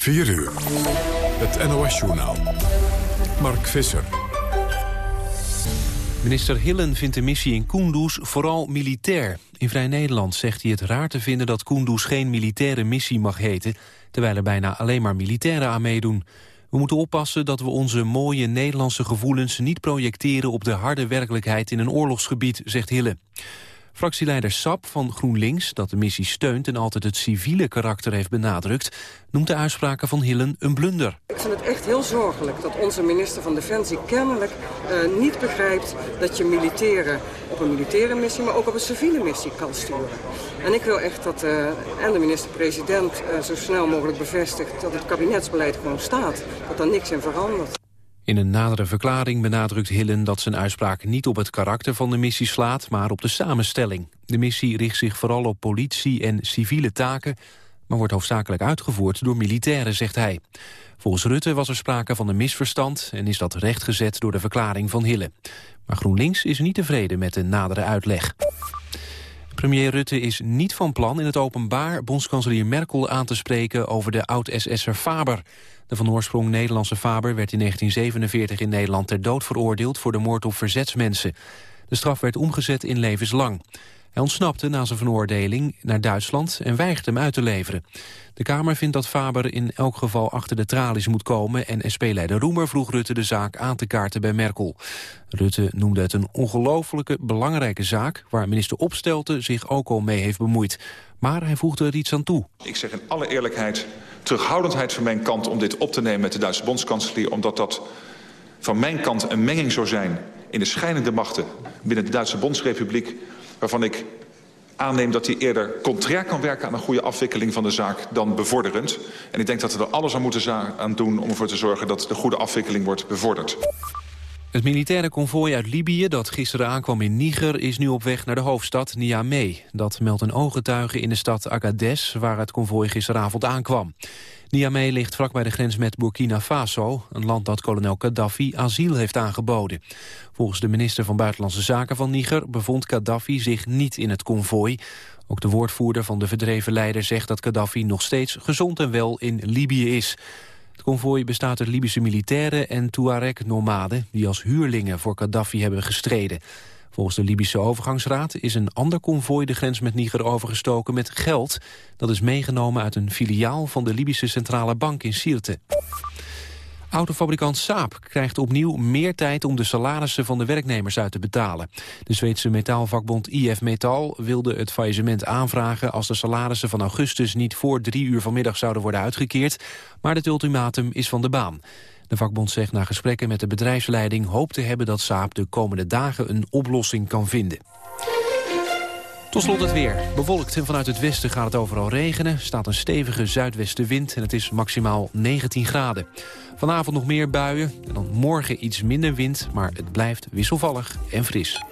4 uur. Het NOS-journaal. Mark Visser. Minister Hillen vindt de missie in Kunduz vooral militair. In Vrij Nederland zegt hij het raar te vinden dat Kunduz geen militaire missie mag heten... terwijl er bijna alleen maar militairen aan meedoen. We moeten oppassen dat we onze mooie Nederlandse gevoelens niet projecteren op de harde werkelijkheid in een oorlogsgebied, zegt Hille. Fractieleider Sap van GroenLinks, dat de missie steunt en altijd het civiele karakter heeft benadrukt, noemt de uitspraken van Hillen een blunder. Ik vind het echt heel zorgelijk dat onze minister van Defensie kennelijk uh, niet begrijpt dat je militairen op een militaire missie, maar ook op een civiele missie kan sturen. En ik wil echt dat uh, en de minister-president uh, zo snel mogelijk bevestigt dat het kabinetsbeleid gewoon staat, dat er niks in verandert. In een nadere verklaring benadrukt Hillen dat zijn uitspraak niet op het karakter van de missie slaat, maar op de samenstelling. De missie richt zich vooral op politie en civiele taken, maar wordt hoofdzakelijk uitgevoerd door militairen, zegt hij. Volgens Rutte was er sprake van een misverstand en is dat rechtgezet door de verklaring van Hillen. Maar GroenLinks is niet tevreden met de nadere uitleg. Premier Rutte is niet van plan in het openbaar bondskanselier Merkel aan te spreken over de oud-SS'er Faber. De van oorsprong Nederlandse Faber werd in 1947 in Nederland ter dood veroordeeld voor de moord op verzetsmensen. De straf werd omgezet in levenslang. Hij ontsnapte na zijn veroordeling naar Duitsland en weigert hem uit te leveren. De Kamer vindt dat Faber in elk geval achter de tralies moet komen... en SP-leider Roemer vroeg Rutte de zaak aan te kaarten bij Merkel. Rutte noemde het een ongelofelijke belangrijke zaak... waar minister Opstelten zich ook al mee heeft bemoeid. Maar hij voegde er iets aan toe. Ik zeg in alle eerlijkheid terughoudendheid van mijn kant... om dit op te nemen met de Duitse bondskanselier... omdat dat van mijn kant een menging zou zijn in de scheidende machten... binnen de Duitse Bondsrepubliek waarvan ik aanneem dat hij eerder contrair kan werken aan een goede afwikkeling van de zaak dan bevorderend. En ik denk dat we er alles aan moeten aan doen om ervoor te zorgen dat de goede afwikkeling wordt bevorderd. Het militaire konvooi uit Libië dat gisteren aankwam in Niger... is nu op weg naar de hoofdstad Niamey. Dat meldt een ooggetuige in de stad Agadez... waar het konvooi gisteravond aankwam. Niamey ligt vlakbij de grens met Burkina Faso... een land dat kolonel Gaddafi asiel heeft aangeboden. Volgens de minister van Buitenlandse Zaken van Niger... bevond Gaddafi zich niet in het konvooi. Ook de woordvoerder van de verdreven leider zegt dat Gaddafi... nog steeds gezond en wel in Libië is... Het konvooi bestaat uit Libische militairen en Tuareg-nomaden... die als huurlingen voor Gaddafi hebben gestreden. Volgens de Libische overgangsraad is een ander konvooi de grens met Niger overgestoken met geld. Dat is meegenomen uit een filiaal van de Libische Centrale Bank in Sirte. Autofabrikant Saab krijgt opnieuw meer tijd om de salarissen van de werknemers uit te betalen. De Zweedse metaalvakbond IF Metal wilde het faillissement aanvragen als de salarissen van augustus niet voor drie uur vanmiddag zouden worden uitgekeerd. Maar het ultimatum is van de baan. De vakbond zegt na gesprekken met de bedrijfsleiding hoop te hebben dat Saab de komende dagen een oplossing kan vinden. Tot slot het weer. Bewolkt en vanuit het westen gaat het overal regenen. staat een stevige zuidwestenwind en het is maximaal 19 graden. Vanavond nog meer buien en dan morgen iets minder wind... maar het blijft wisselvallig en fris.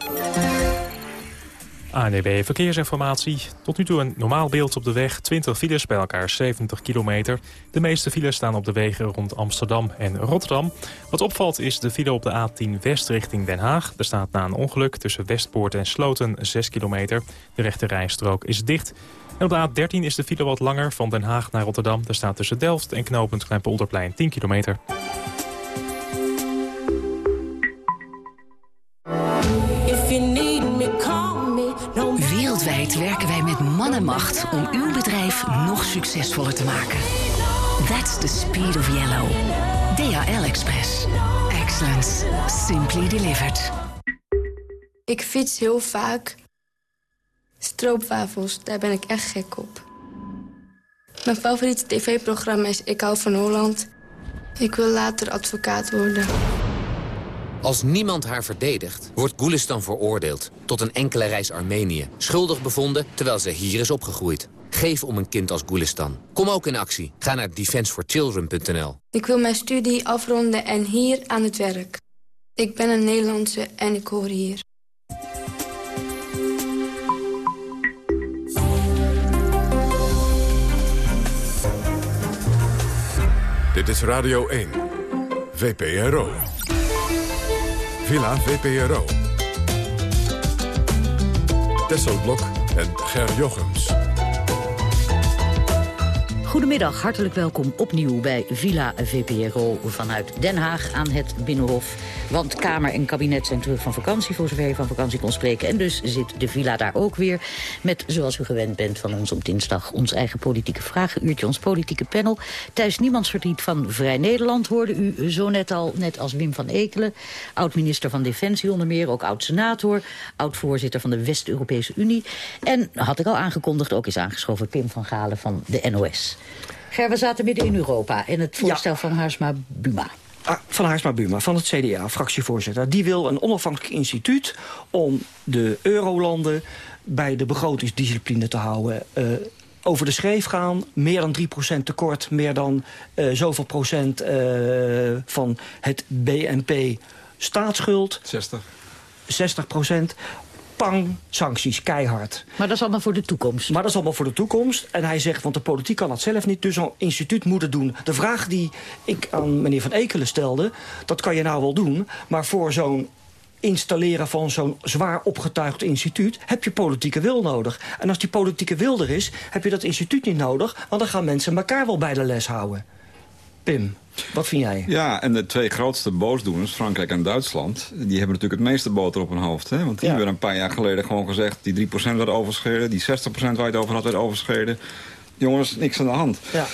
ANDB Verkeersinformatie. Tot nu toe een normaal beeld op de weg. 20 files bij elkaar 70 kilometer. De meeste files staan op de wegen rond Amsterdam en Rotterdam. Wat opvalt is de file op de A10 West richting Den Haag. Er staat na een ongeluk tussen Westpoort en Sloten 6 kilometer. De rechte rijstrook is dicht. En op de A13 is de file wat langer van Den Haag naar Rotterdam. Er staat tussen Delft en knooppunt Kleinpolderplein 10 kilometer. Macht om uw bedrijf nog succesvoller te maken. That's the speed of yellow. DHL Express. Excellence. Simply delivered. Ik fiets heel vaak. Stroopwafels, daar ben ik echt gek op. Mijn favoriete tv-programma is Ik hou van Holland. Ik wil later advocaat worden. Als niemand haar verdedigt, wordt Gulistan veroordeeld tot een enkele reis Armenië. Schuldig bevonden terwijl ze hier is opgegroeid. Geef om een kind als Gulistan. Kom ook in actie. Ga naar defenseforchildren.nl. Ik wil mijn studie afronden en hier aan het werk. Ik ben een Nederlandse en ik hoor hier. Dit is Radio 1. VPRO. Villa VPRO. Tesselblok en Ger Jochems. Goedemiddag, hartelijk welkom opnieuw bij Villa VPRO vanuit Den Haag aan het Binnenhof. Want Kamer en kabinet zijn terug van vakantie, voor zover je van vakantie kon spreken. En dus zit de Villa daar ook weer met, zoals u gewend bent van ons op dinsdag... ons eigen politieke vragenuurtje, ons politieke panel. Thijs Niemandsverdriet van Vrij Nederland hoorde u zo net al, net als Wim van Ekelen. Oud-minister van Defensie onder meer, ook oud-senator. Oud-voorzitter van de West-Europese Unie. En, had ik al aangekondigd, ook is aangeschoven Pim van Galen van de NOS. Ger, we zaten midden in Europa in het voorstel van Haarsma Buma. Ah, van Haarsma Buma, van het CDA, fractievoorzitter. Die wil een onafhankelijk instituut om de eurolanden bij de begrotingsdiscipline te houden. Uh, over de schreef gaan, meer dan 3% tekort... meer dan uh, zoveel procent uh, van het BNP staatsschuld. 60. 60 procent pang, sancties, keihard. Maar dat is allemaal voor de toekomst. Maar dat is allemaal voor de toekomst. En hij zegt, want de politiek kan dat zelf niet, dus zo'n instituut moet het doen. De vraag die ik aan meneer Van Ekelen stelde, dat kan je nou wel doen... maar voor zo'n installeren van zo'n zwaar opgetuigd instituut... heb je politieke wil nodig. En als die politieke wil er is, heb je dat instituut niet nodig... want dan gaan mensen elkaar wel bij de les houden. Pim. Wat vind jij? Ja, en de twee grootste boosdoeners, Frankrijk en Duitsland... die hebben natuurlijk het meeste boter op hun hoofd. Hè? Want die ja. hebben een paar jaar geleden gewoon gezegd... die 3% werd overschreden, die 60% waar je het over had werd overschreden. Jongens, niks aan de hand. Ja.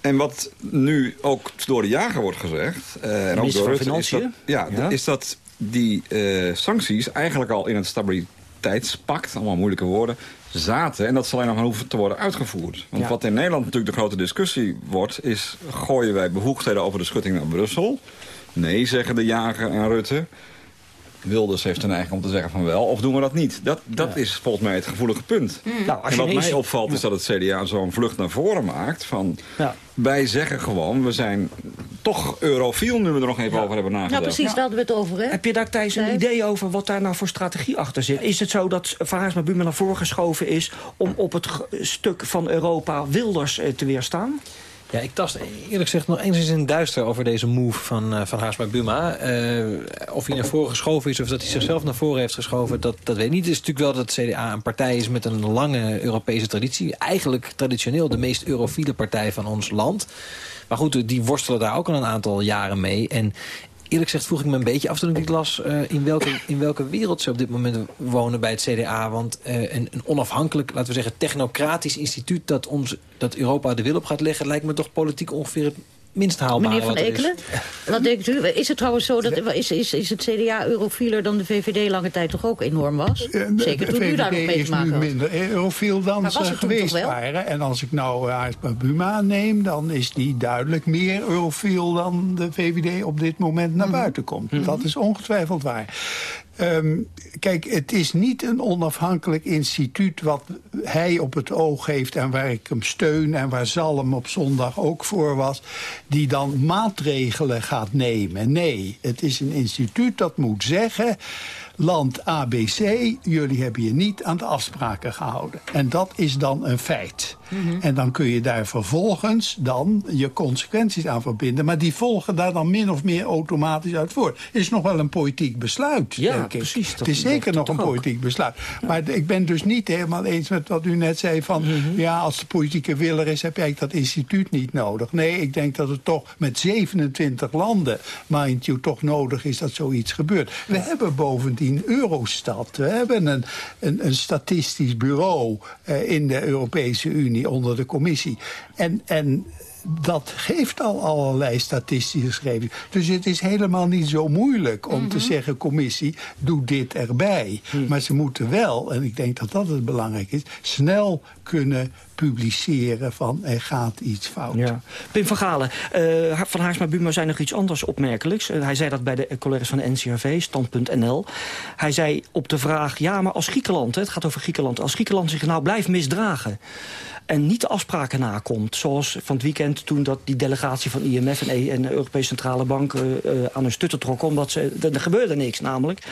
En wat nu ook door de jager wordt gezegd... Uh, en ook door Rutte, is dat, ja, ja, is dat die uh, sancties eigenlijk al in het stabiliteitspact... allemaal moeilijke woorden zaten. En dat zal alleen nog maar hoeven te worden uitgevoerd. Want Ja. wat in Nederland natuurlijk de grote discussie wordt... is gooien wij bevoegdheden over de schutting naar Brussel? Nee, zeggen de jager en Rutte. Wilders heeft een neiging om te zeggen van wel. Of doen we dat niet? Dat, dat is volgens mij het gevoelige punt. Nou, als En wat mij opvalt is dat het CDA zo'n vlucht naar voren maakt. Van, Ja. Wij zeggen gewoon, we zijn toch eurofiel... nu we er nog even over hebben nagedacht. Nou, precies, daar hadden we het over, hè? Heb je daar Thijs een idee over wat daar nou voor strategie achter zit? Is het zo dat Van Haarsma Buma naar voren geschoven is... om op het stuk van Europa Wilders eh, te weerstaan? Ja, ik tast eerlijk gezegd nog eens in duister over deze move van, eh, van Haarsma Buma. Eh, of hij naar voren geschoven is of dat hij zichzelf naar voren heeft geschoven, dat, dat weet ik niet. Het is natuurlijk wel dat het CDA een partij is met een lange Europese traditie. Eigenlijk traditioneel de meest eurofiele partij van ons land. Maar goed, die worstelen daar ook al een aantal jaren mee. En eerlijk gezegd vroeg ik me een beetje af toen ik dit las... eh, in, welke, in welke wereld ze op dit moment wonen bij het CDA. Want eh, een, een onafhankelijk, laten we zeggen, technocratisch instituut... Dat, ons, dat Europa de wil op gaat leggen... lijkt me toch politiek ongeveer het minst haalbare Meneer Van is. Ekelen, wat denkt u? Is het trouwens zo dat is, is, is het CDA eurofieler dan de VVD lange tijd toch ook enorm was? Zeker toen u daar nog mee is te maken nu had. minder eurofiel dan ze geweest toch wel? waren. En als ik nou uh, Aespa Buma neem, dan is die duidelijk meer eurofiel dan de VVD op dit moment Mhm. naar buiten komt. Dat is ongetwijfeld waar. Ehm, kijk, het is niet een onafhankelijk instituut wat hij op het oog heeft en waar ik hem steun en waar Zalm op zondag ook voor was, die dan maatregelen gaat nemen. Nee, het is een instituut dat moet zeggen, land ABC, jullie hebben je niet aan de afspraken gehouden. En dat is dan een feit. En dan kun je daar vervolgens dan je consequenties aan verbinden. Maar die volgen daar dan min of meer automatisch uit voort. Is nog wel een politiek besluit, Ja, denk ik. precies, Het is zeker nog een ook. politiek besluit. Maar ik ben dus niet helemaal eens met wat u net zei van... ja, als de politieke wil er is, heb je eigenlijk dat instituut niet nodig. Nee, ik denk dat het toch met 27 landen, mind you, toch nodig is dat zoiets gebeurt. We hebben bovendien Eurostat. We hebben een, een, een statistisch bureau eh, in de Europese Unie onder de commissie. En... en dat geeft al allerlei statistische gegevens. Dus het is helemaal niet zo moeilijk om te zeggen... commissie, doe dit erbij. Maar ze moeten wel, en ik denk dat dat het belangrijk is... snel kunnen publiceren van er gaat iets fout. Pim van Galen, eh, van Haarsma Buma zei nog iets anders opmerkelijks. Eh, hij zei dat bij de collega's van de NCRV, stand.nl. Hij zei op de vraag, ja, maar als Griekenland, het gaat over Griekenland... als Griekenland zich nou blijft misdragen en niet de afspraken nakomt... zoals van het weekend toen dat die delegatie van IMF en, E- en de Europese Centrale Bank... eh, aan hun stutten trok, omdat ze, er gebeurde niks namelijk...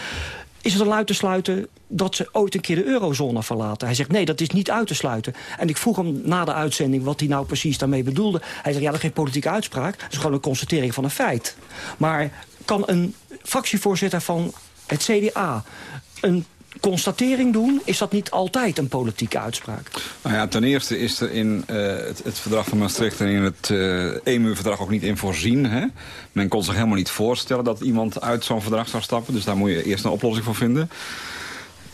Is het dan uit te sluiten dat ze ooit een keer de eurozone verlaten? Hij zegt, nee, dat is niet uit te sluiten. En ik vroeg hem na de uitzending wat hij nou precies daarmee bedoelde. Hij zegt, ja, dat is geen politieke uitspraak. Dat is gewoon een constatering van een feit. Maar kan een fractievoorzitter van het CDA... een constatering doen? Is dat niet altijd een politieke uitspraak? Nou ja, ten eerste is er in uh, het, het, verdrag van Maastricht en in het uh, EMU-verdrag ook niet in voorzien. Hè? Men kon zich helemaal niet voorstellen dat iemand uit zo'n verdrag zou stappen. Dus daar moet je eerst een oplossing voor vinden.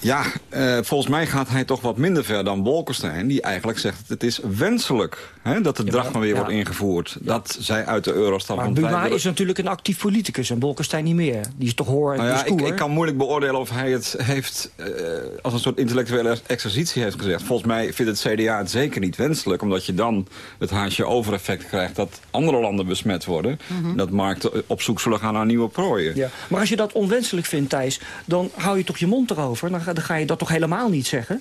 Ja, uh, volgens mij gaat hij toch wat minder ver dan Bolkestein... die eigenlijk zegt dat het is wenselijk hè, dat de ja, drachma weer ja. wordt ingevoerd. Dat zij uit de euro stappen. Maar Buma willen... is natuurlijk een actief politicus en Bolkestein niet meer. Die is toch hoor nou ja, ik, ik, kan moeilijk beoordelen of hij het heeft uh, als een soort intellectuele exercitie heeft gezegd. Volgens mij vindt het CDA het zeker niet wenselijk... omdat je dan het haasje overeffect krijgt dat andere landen besmet worden. Mm -hmm. Dat markten op zoek zullen gaan naar nieuwe prooien. Ja. Maar als je dat onwenselijk vindt, Thijs, dan hou je toch je mond erover... Dan dan ga je dat toch helemaal niet zeggen?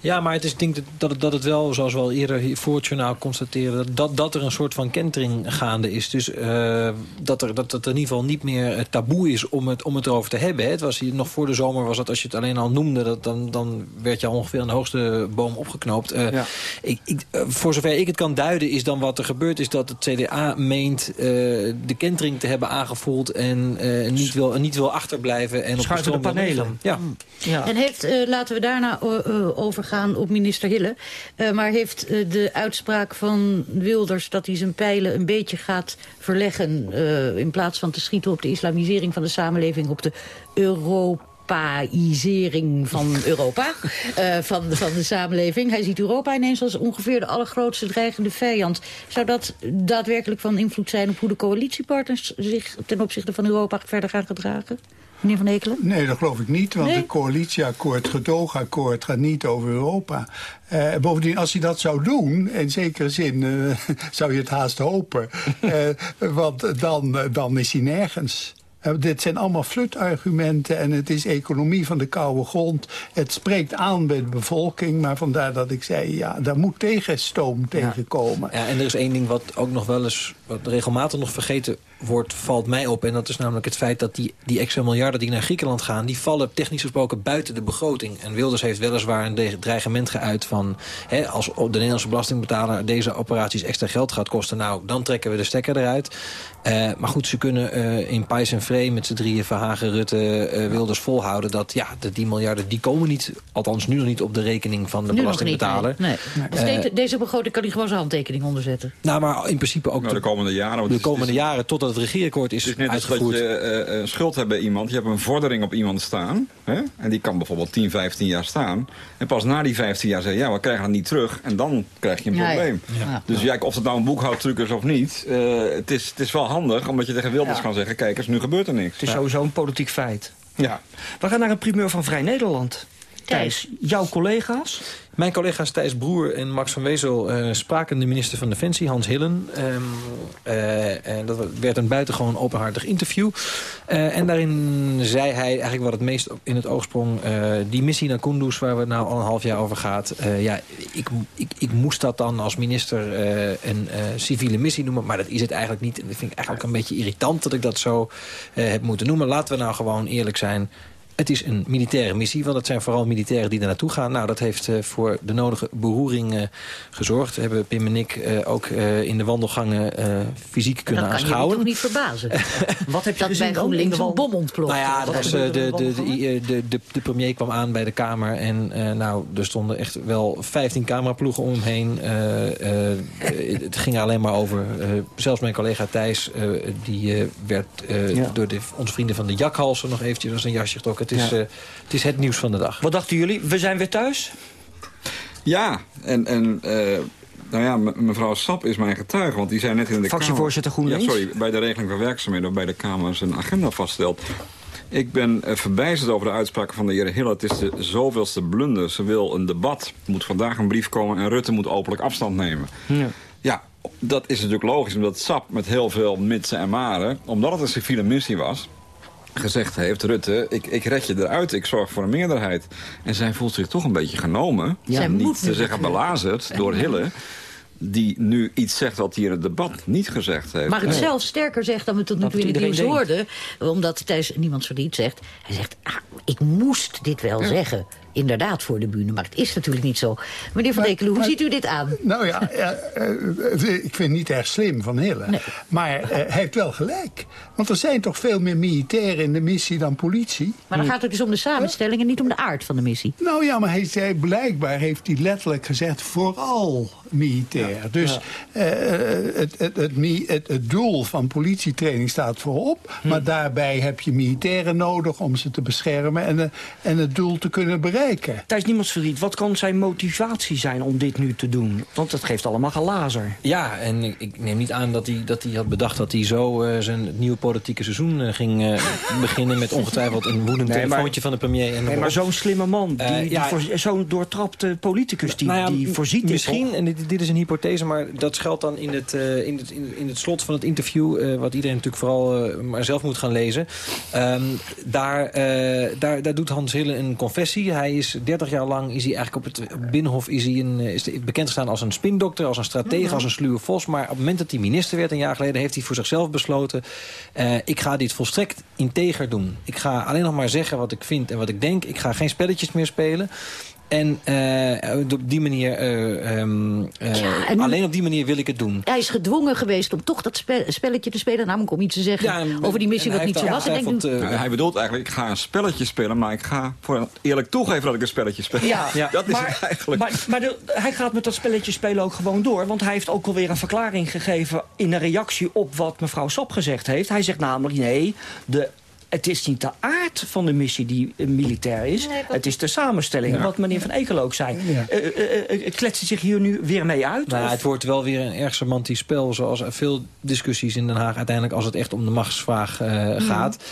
Ja, maar het is, ik denk dat het, dat het wel, zoals we al eerder voor het journaal constateren... dat, dat er een soort van kentering gaande is. Dus uh, dat, er, dat het in ieder geval niet meer taboe is om het, om het erover te hebben. Hè. Het was hier, nog voor de zomer was dat als je het alleen al noemde... Dat, dan, dan werd je al ongeveer aan de hoogste boom opgeknoopt. Uh, ja. ik, ik, uh, voor zover ik het kan duiden is dan wat er gebeurt... is dat het CDA meent de kentering te hebben aangevoeld... en niet, wil, niet wil achterblijven. En op de, de panelen. Ja. ja. En heeft, laten we daarna over op minister Hille. Uh, maar heeft uh, de uitspraak van Wilders dat hij zijn pijlen een beetje gaat verleggen... Uh, in plaats van te schieten op de islamisering van de samenleving... op de Europaïsering van Europa, van, van de samenleving. Hij ziet Europa ineens als ongeveer de allergrootste dreigende vijand. Zou dat daadwerkelijk van invloed zijn op hoe de coalitiepartners zich ten opzichte van Europa verder gaan gedragen? Meneer Van Ekelen? Nee, dat geloof ik niet, want nee? het coalitieakkoord, het gedoogakkoord gaat niet over Europa. Uh, bovendien, als hij dat zou doen, in zekere zin uh, zou je het haast hopen, uh, want dan, dan is hij nergens. Uh, dit zijn allemaal flutargumenten en het is economie van de koude grond. Het spreekt aan bij de bevolking, maar vandaar dat ik zei... ja, daar moet tegenstoom tegenkomen. Ja, en er is één ding wat ook nog wel eens... wat regelmatig nog vergeten wordt, valt mij op. En dat is namelijk het feit dat die, die extra miljarden die naar Griekenland gaan... die vallen technisch gesproken buiten de begroting. En Wilders heeft weliswaar een dreigement geuit van... Hè, als de Nederlandse belastingbetaler deze operaties extra geld gaat kosten... nou, dan trekken we de stekker eruit. Uh, maar goed, ze kunnen uh, in Pijs en Vree met z'n drieën Verhagen, Rutte, uh, Wilders volhouden... dat ja, de, die miljarden die komen niet, althans nu nog niet op de rekening van de nu belastingbetaler. Nee. nee. Dus deze, deze begroting kan hij gewoon zijn handtekening onderzetten? Nou, maar in principe ook nou, komende jaren. De komende jaren, totdat het regeerakkoord is, is net uitgevoerd. dat je uh, schuld hebt bij iemand, je hebt een vordering op iemand staan... Hè? en die kan bijvoorbeeld 10, 15 jaar staan... en pas na die 15 jaar zeg je, ja, we krijgen het niet terug... en dan krijg je een probleem. Ja, ja. Dus ja, of het nou een boekhoudtruc is of niet... Uh, het, is, het is wel handig, omdat je tegen Wilders kan zeggen... kijk eens, nu gebeurt er niks. Het is sowieso een politiek feit. Ja. We gaan naar een primeur van Vrij Nederland. Thijs, jouw collega's? Mijn collega's Thijs Broer en Max van Wezel uh, spraken de minister van Defensie, Hans Hillen. Um, uh, en dat werd een buitengewoon openhartig interview. Uh, en daarin zei hij eigenlijk wat het meest in het oog sprong. die missie naar Kunduz, waar we nou al een half jaar over gaat. ja, ik, ik, ik moest dat dan als minister een civiele missie noemen. Maar dat is het eigenlijk niet. En dat vind ik eigenlijk een beetje irritant dat ik dat zo heb moeten noemen. Laten we nou gewoon eerlijk zijn. Het is een militaire missie, want het zijn vooral militairen die er naartoe gaan. Nou, dat heeft uh, voor de nodige beroering uh, gezorgd. We hebben Pim en ik uh, ook in de wandelgangen fysiek kunnen dat aanschouwen. Dat kan je toch niet verbazen? Wat heb je dat gezien bij GroenLinks een bom ontploft? Nou ja, dat was, de, de, de, de, de, de premier kwam aan bij de Kamer. En nou, er stonden echt wel 15 cameraploegen om hem heen. het ging alleen maar over. zelfs mijn collega Thijs, die werd ja. door de, onze vrienden van de jakhalsen nog eventjes als een jasje getrokken. Het is, ja. uh, het is het nieuws van de dag. Wat dachten jullie? We zijn weer thuis? Ja, en... en uh, nou ja, mevrouw Sap is mijn getuige, want die zei net in de Fractievoorzitter GroenLinks? Ja, sorry, bij de regeling van werkzaamheden... of bij de Kamer zijn agenda vaststelt. Ik ben uh, verbijsterd over de uitspraken van de heer Hille. Het is de zoveelste blunder. Ze wil een debat. Er moet vandaag een brief komen en Rutte moet openlijk afstand nemen. Ja. ja, dat is natuurlijk logisch, omdat Sap met heel veel mitsen en maren... omdat het een civiele missie was gezegd heeft, Rutte, ik, ik red je eruit, ik zorg voor een meerderheid. En zij voelt zich toch een beetje genomen, ja, niet te zeggen belazerd door Hille die nu iets zegt wat hij in het debat niet gezegd heeft. Maar het zelf sterker zegt dan we tot nu toe in het nieuws hoorden. Omdat Thijs niemand zo niet zegt. Hij zegt, ah, ik moest dit wel ja. zeggen. Inderdaad voor de bühne. Maar het is natuurlijk niet zo. Meneer Van Ekelen, hoe ziet u dit aan? Nou ja, ik vind het niet erg slim van Hille. Maar hij heeft wel gelijk. Want er zijn toch veel meer militairen in de missie dan politie. Maar dan gaat het dus om de samenstelling en niet om de aard van de missie. Nou ja, maar hij zei, blijkbaar heeft hij letterlijk gezegd... vooral militair. dus het, het, het, het, doel van politietraining staat voorop. Hm. Maar daarbij heb je militairen nodig om ze te beschermen... en, en het doel te kunnen bereiken. Thijs Niemands verdriet, wat kan zijn motivatie zijn om dit nu te doen? Want het geeft allemaal gelazer. Ja, en ik, ik neem niet aan dat hij, dat hij had bedacht... dat hij zo uh, zijn nieuwe politieke seizoen ging uh, beginnen... met ongetwijfeld een woedend nee, telefoontje van de premier. En nee, maar zo'n slimme man, die, uh, ja, zo'n doortrapte politicus... die, nou ja, die voorziet Misschien, en dit, dit, is een hypothese... maar dat geldt dan in het, in het, in, het slot van het interview... wat iedereen natuurlijk vooral maar zelf moet gaan lezen. Um, daar, daar, daar doet Hans Hille een confessie. Hij is 30 jaar lang is hij eigenlijk op het Binnenhof is hij een, is bekend gestaan als een spindokter... als een stratege, als een sluwe vos. Maar op het moment dat hij minister werd een jaar geleden... heeft hij voor zichzelf besloten... Uh, ik ga dit volstrekt integer doen. Ik ga alleen nog maar zeggen wat ik vind en wat ik denk. Ik ga geen spelletjes meer spelen. En uh, op die manier, uh, um, ja, alleen op die manier wil ik het doen. Hij is gedwongen geweest om toch dat spelletje te spelen. Namelijk om iets te zeggen ja, over die missie wat niet zo was. Uh, hij bedoelt eigenlijk, ik ga een spelletje spelen... maar ik ga voor eerlijk toegeven dat ik een spelletje speel. Ja, ja. dat is maar, eigenlijk... Maar, maar de, hij gaat met dat spelletje spelen ook gewoon door. Want hij heeft ook alweer een verklaring gegeven... in een reactie op wat mevrouw Sop gezegd heeft. Hij zegt namelijk, nee, de het is niet de aard van de missie die militair is. Het is de samenstelling, wat meneer Van Ekel ook zei. Ja. Uh, uh, uh, kletst zich hier nu weer mee uit? Nou, het wordt wel weer een erg semantisch spel... zoals veel discussies in Den Haag uiteindelijk... als het echt om de machtsvraag mhm. gaat.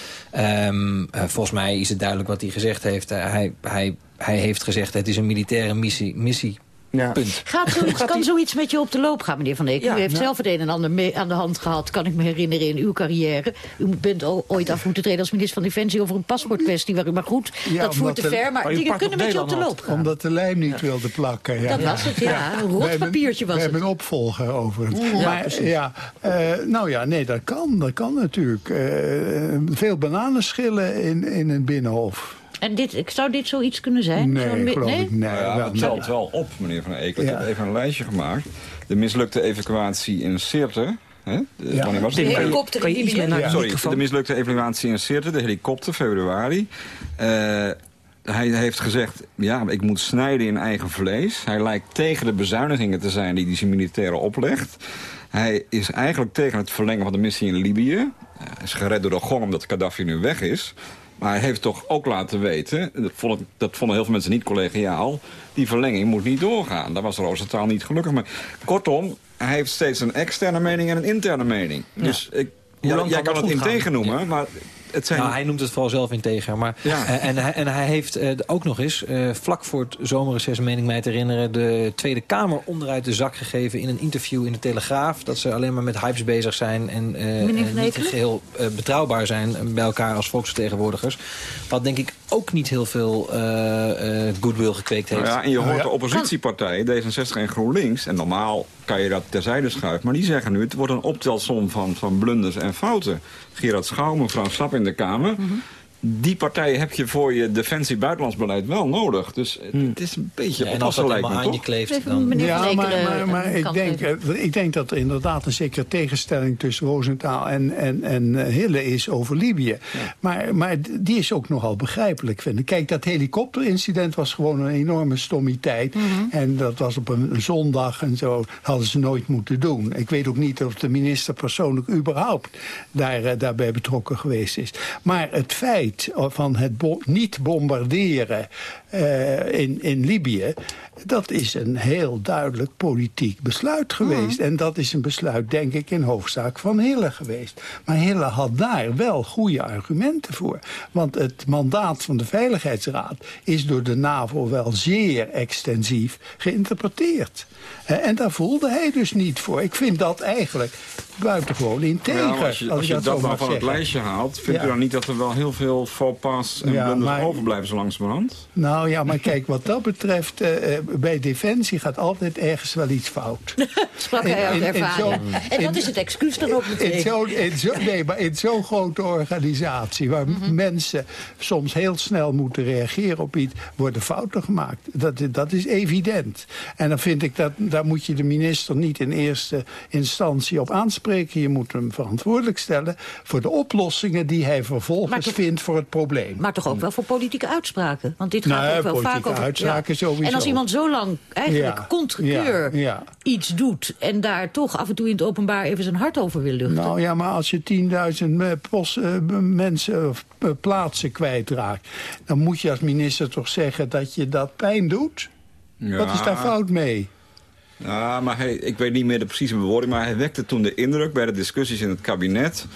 Um, volgens mij is het duidelijk wat hij gezegd heeft. hij, hij, hij heeft gezegd het is een militaire missie, missie ja. Gaat zoiets, kan zoiets met je op de loop gaan, meneer Van Dijk? u heeft zelf het een en ander mee aan de hand gehad, kan ik me herinneren, in uw carrière. U bent ooit af moeten treden als minister van Defensie over een paspoortkwestie, waar u maar goed, dat voert te ver, maar dingen kunnen met je op de loop gaan. Omdat de lijm niet wilde plakken. Ja. Dat was het, ja. Een rotpapiertje was het. We hebben een opvolger over het. maar, ja, uh, nou ja, nee, dat kan, dat kan natuurlijk. Uh, veel bananenschillen in, in een binnenhof. En dit, zou dit zoiets kunnen zijn? Nee, Zo geloof nee? ik. Nee, nou ja, het telt wel op, meneer Van Ekel. Ik heb even een lijstje gemaakt. De mislukte evacuatie in Sirte. Hè? De, ja. was de helikopter in Libië. Ja. Sorry, de mislukte evacuatie in Sirte, de helikopter, februari. Uh, hij heeft gezegd, ja, ik moet snijden in eigen vlees. Hij lijkt tegen de bezuinigingen te zijn die hij zijn militairen oplegt. Hij is eigenlijk tegen het verlengen van de missie in Libië. Hij is gered door de gong omdat Gaddafi nu weg is. Maar hij heeft toch ook laten weten, dat, vond dat vonden heel veel mensen niet collegiaal... die verlenging moet niet doorgaan. Daar was Roosentaal niet gelukkig mee. Kortom, hij heeft steeds een externe mening en een interne mening. Dus ik, ja, jij kan het integer noemen, maar zijn... Nou, hij noemt het vooral zelf integer. Maar, uh, en, hij, en hij heeft uh, ook nog eens, uh, vlak voor het zomerreces, meen ik mij te herinneren... de Tweede Kamer onderuit de zak gegeven in een interview in de Telegraaf... dat ze alleen maar met hypes bezig zijn en niet geheel betrouwbaar zijn... bij elkaar als volksvertegenwoordigers. Wat denk ik ook niet heel veel goodwill gekweekt heeft. Nou ja, en je hoort de oppositiepartijen, D66 en GroenLinks... en normaal kan je dat terzijde schuiven. Maar die zeggen nu, het wordt een optelsom van, van blunders en fouten. Gerard Schouw, mevrouw Slap in de Kamer... Mhm die partijen heb je voor je defensie-buitenlands beleid wel nodig. Dus hmm. het is een beetje ja, En als dat helemaal aan je kleeft, dan... Ja, maar, maar, maar ik, denk, eh, ik denk dat er inderdaad een zekere tegenstelling tussen Rosenthal en, en, en eh, Hille is over Libië. Maar, maar die is ook nogal begrijpelijk, vind ik. Kijk, dat helikopterincident was gewoon een enorme stommiteit. Mm En dat was op een, zondag en zo. Hadden ze nooit moeten doen. Ik weet ook niet of de minister persoonlijk überhaupt daar, eh, daarbij betrokken geweest is. Maar het feit van het niet bombarderen uh, in, in Libië... dat is een heel duidelijk politiek besluit geweest. En dat is een besluit, denk ik, in hoofdzaak van Hille geweest. Maar Hille had daar wel goede argumenten voor. Want het mandaat van de Veiligheidsraad... is door de NAVO wel zeer extensief geïnterpreteerd. En daar voelde hij dus niet voor. Ik vind dat eigenlijk buitengewoon integer. Ja, als je, als je dat, dat nou van het lijstje haalt... vindt u dan niet dat er wel heel veel faux pas en ja, blunders overblijven zo langzamerhand? Nou ja, maar kijk, wat dat betreft... Uh, bij Defensie gaat altijd ergens wel iets fout. Sprak hij uit ervaring. En wat is het excuus dan ook meteen? Zo, zo, nee, maar in zo'n grote organisatie... waar mhm. mensen soms heel snel moeten reageren op iets... worden fouten gemaakt. Dat, dat is evident. En dan vind ik dat... daar moet je de minister niet in eerste instantie op aanspreken. Je moet hem verantwoordelijk stellen voor de oplossingen die hij vervolgens vindt voor het probleem. Maar toch ook wel voor politieke uitspraken? Want dit gaat ook wel vaak over... uitspraken sowieso. En als iemand zo lang eigenlijk ja. ja. iets doet... en daar toch af en toe in het openbaar even zijn hart over wil luchten... Nou ja, maar als je 10.000 uh, mensen of uh, plaatsen kwijtraakt... dan moet je als minister toch zeggen dat je dat pijn doet? Wat is daar fout mee? Ja, maar hij, ik weet niet meer de precieze bewoording... maar hij wekte toen de indruk bij de discussies in het kabinet...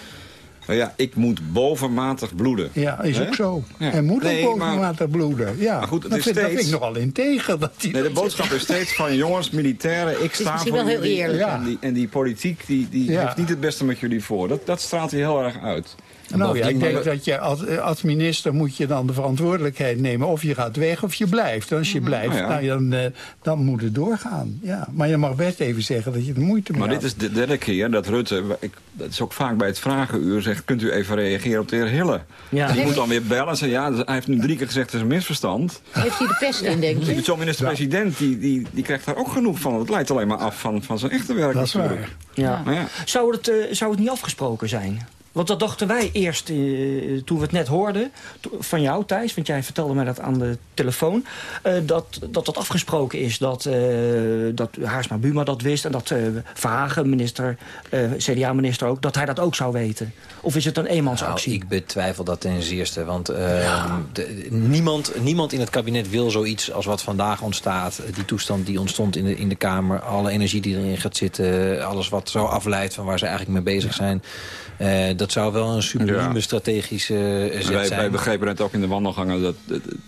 Nou ja, ik moet bovenmatig bloeden. Ja, is ook zo. Ja. Hij moet ook bovenmatig bloeden. Ja. Maar goed, het dat, is vind, steeds... dat vind ik nogal integer. Dat die nee, de boodschap is steeds van jongens, militairen, ik sta voor jullie. Ja. En, die, en die politiek die, die heeft niet het beste met jullie voor. Dat, dat straalt hij heel erg uit. Nou ja, ik denk dat je als, als, minister moet je dan de verantwoordelijkheid nemen. Of je gaat weg of je blijft. En als je mhm. blijft, nou nou, dan, uh, dan moet het doorgaan. Ja. Maar je mag best even zeggen dat je de moeite mee Maar dit is de derde keer dat Rutte, ik, dat is ook vaak bij het vragenuur, zegt... kunt u even reageren op de heer Hille? Ja. Die moet dan weer bellen en zeggen, ja, hij heeft nu drie keer gezegd... het is een misverstand. Heeft hij de pest in, denk je? Zo'n minister-president, die, die, die krijgt daar ook genoeg van. Het leidt alleen maar af van, van zijn echte werk dat natuurlijk. Is waar. Ja. ja. Zou, het, uh, zou het niet afgesproken zijn? Want dat dachten wij eerst eh, toen we het net hoorden van jou, Thijs. Want jij vertelde mij dat aan de telefoon. Uh, dat, dat dat afgesproken is. Dat, uh, dat Haarsma Buma dat wist. En dat Verhagen, minister, CDA-minister ook. Dat hij dat ook zou weten. Of is het een eenmansactie? Nou, ik betwijfel dat ten zeerste. Want de, niemand, niemand in het kabinet wil zoiets als wat vandaag ontstaat. Die toestand die ontstond in de, in de Kamer. Alle energie die erin gaat zitten. Alles wat zo afleidt van waar ze eigenlijk mee bezig zijn. Uh, dat zou wel een sublieme strategische uh, zet wij, zijn. Wij begrepen net ook in de wandelgangen dat,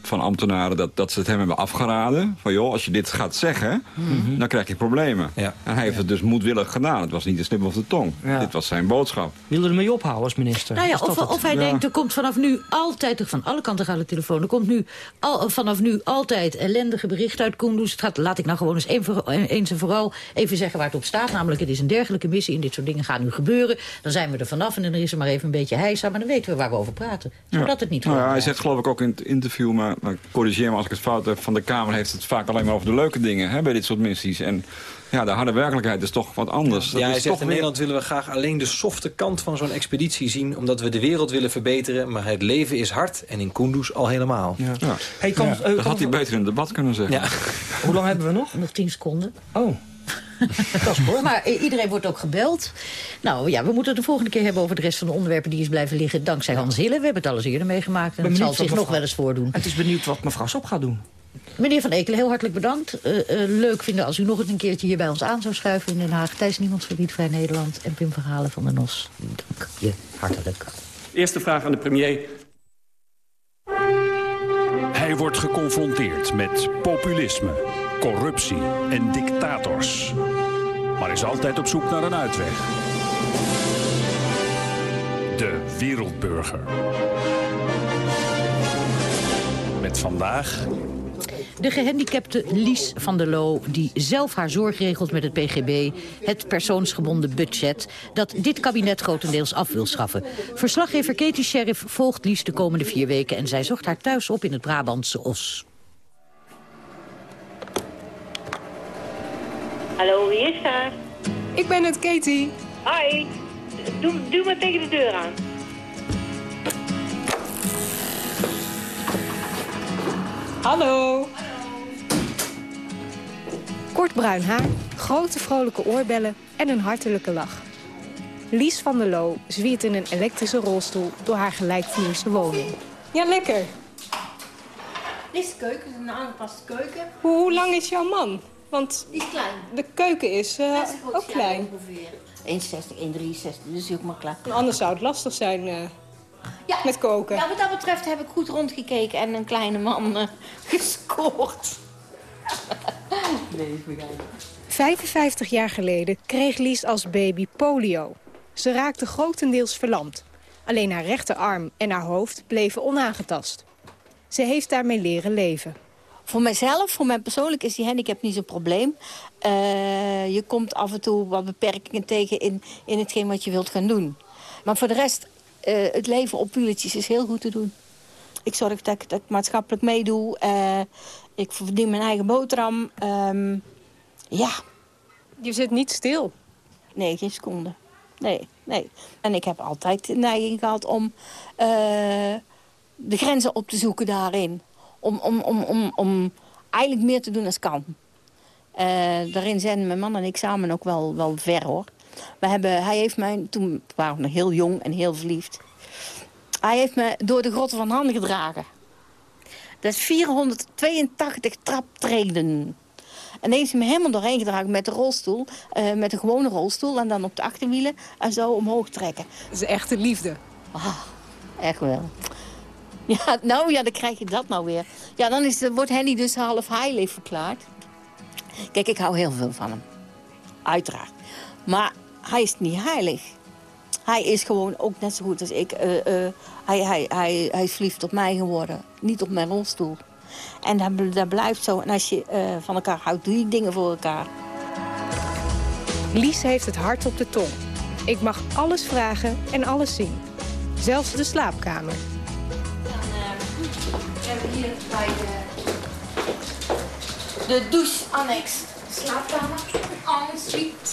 van ambtenaren... Dat, dat ze het hem hebben afgeraden. Van joh, als je dit gaat zeggen, mhm. dan krijg je problemen. Ja. En hij heeft het dus moedwillig gedaan. Het was niet de snip of de tong. Dit was zijn boodschap. Wilde ermee ophouden als minister? Nou ja, of, of, hij denkt, er komt vanaf nu altijd... van alle kanten gaat de telefoon. Er komt nu al, vanaf nu altijd ellendige berichten uit Kunduz. Het gaat, laat ik nou gewoon eens eens en vooral even zeggen waar het op staat. Namelijk, het is een dergelijke missie en dit soort dingen gaan nu gebeuren. Dan zijn we er vanaf en dan is er maar even een beetje heisa. Maar dan weten we waar we over praten. Zodat het niet nou ja, Hij zegt geloof ik ook in het interview, maar, maar corrigeer me als ik het fout heb... van de Kamer heeft het vaak alleen maar over de leuke dingen hè, bij dit soort missies. En ja, de harde werkelijkheid is toch wat anders. Ja, hij zegt in Nederland willen we graag alleen de softe kant van zo'n expeditie zien... omdat we de wereld willen verbeteren, maar het leven is hard. En in Kunduz al helemaal. Ja. Ja. Hey, kan, ja. Uh, dat had hij beter in het debat kunnen zeggen. Ja. Hoe lang hebben we nog? Nog tien seconden. Oh. Maar iedereen wordt ook gebeld. Nou ja, we moeten het de volgende keer hebben over de rest van de onderwerpen die is blijven liggen. Dankzij Hans Hille. We hebben het alles eerder meegemaakt. En het zal zich nog wel eens voordoen. Het is benieuwd wat mevrouw Sop gaat doen. Meneer Van Ekelen, heel hartelijk bedankt. Uh, uh, leuk vinden als u nog eens een keertje hier bij ons aan zou schuiven in Den Haag. Thijs Niemands Verbied Vrij Nederland en Pim Verhalen van de NOS. Dank je hartelijk. Eerste vraag aan de premier. Hij wordt geconfronteerd met populisme, corruptie en dictators. Maar is altijd op zoek naar een uitweg. De Wereldburger. Met vandaag... De gehandicapte Lies van der Loo, die zelf haar zorg regelt met het PGB... het persoonsgebonden budget, dat dit kabinet grotendeels af wil schaffen. Verslaggever Katie Sheriff volgt Lies de komende vier weken... en zij zocht haar thuis op in het Brabantse Os. Hallo, wie is daar? Ik ben het, Katie. Hi. Doe, doe maar tegen de deur aan. Hallo. Kort bruin haar, grote vrolijke oorbellen en een hartelijke lach. Lies van der Loo zwiert in een elektrische rolstoel door haar gelijkvloerse woning. Ja, lekker. Dit is de keuken, een aangepaste keuken. Hoe lang is jouw man? Want die is klein. De keuken is uh, ook klein. Ongeveer 1,60, 1,63, dus is ook maar klaar. Anders zou het lastig zijn uh, ja. met koken. Ja, wat dat betreft heb ik goed rondgekeken en een kleine man uh, gescoord. nee, is 55 jaar geleden kreeg Lies als baby polio. Ze raakte grotendeels verlamd. Alleen haar rechterarm en haar hoofd bleven onaangetast. Ze heeft daarmee leren leven. Voor mijzelf, voor mij persoonlijk, is die handicap niet zo'n probleem. Uh, je komt af en toe wat beperkingen tegen in, in hetgeen wat je wilt gaan doen. Maar voor de rest, uh, het leven op wieltjes is heel goed te doen. Ik zorg dat ik, dat ik maatschappelijk meedoe. Uh, ik verdien mijn eigen boterham. Um, ja. Je zit niet stil? Nee, geen seconde. Nee, nee. En ik heb altijd de neiging gehad om de grenzen op te zoeken daarin. Om, om, om, om, om eigenlijk meer te doen als kan. Uh, daarin zijn mijn man en ik samen ook wel, wel ver, hoor. We hebben, hij heeft mij, toen waren we nog heel jong en heel verliefd... hij heeft me door de grotten van handen gedragen. Dat is 482 traptreden. En heeft hij me helemaal doorheen gedragen met de rolstoel. Uh, met een gewone rolstoel en dan op de achterwielen en zo omhoog trekken. Dat is echte liefde. Ah, echt wel. Ja, nou ja, dan krijg je dat nou weer. Ja, dan is, wordt Henny dus half heilig verklaard. Kijk, ik hou heel veel van hem. Uiteraard. Maar hij is niet heilig. Hij is gewoon ook net zo goed als ik. Uh, uh, hij, hij, hij, hij is verliefd op mij geworden. Niet op mijn rolstoel. En dat, blijft zo. En als je uh, van elkaar houdt, doe je dingen voor elkaar. Lies heeft het hart op de tong. Ik mag alles vragen en alles zien. Zelfs de slaapkamer. We hebben hier bij de, de douche-annex slaapkamer. Ensuite.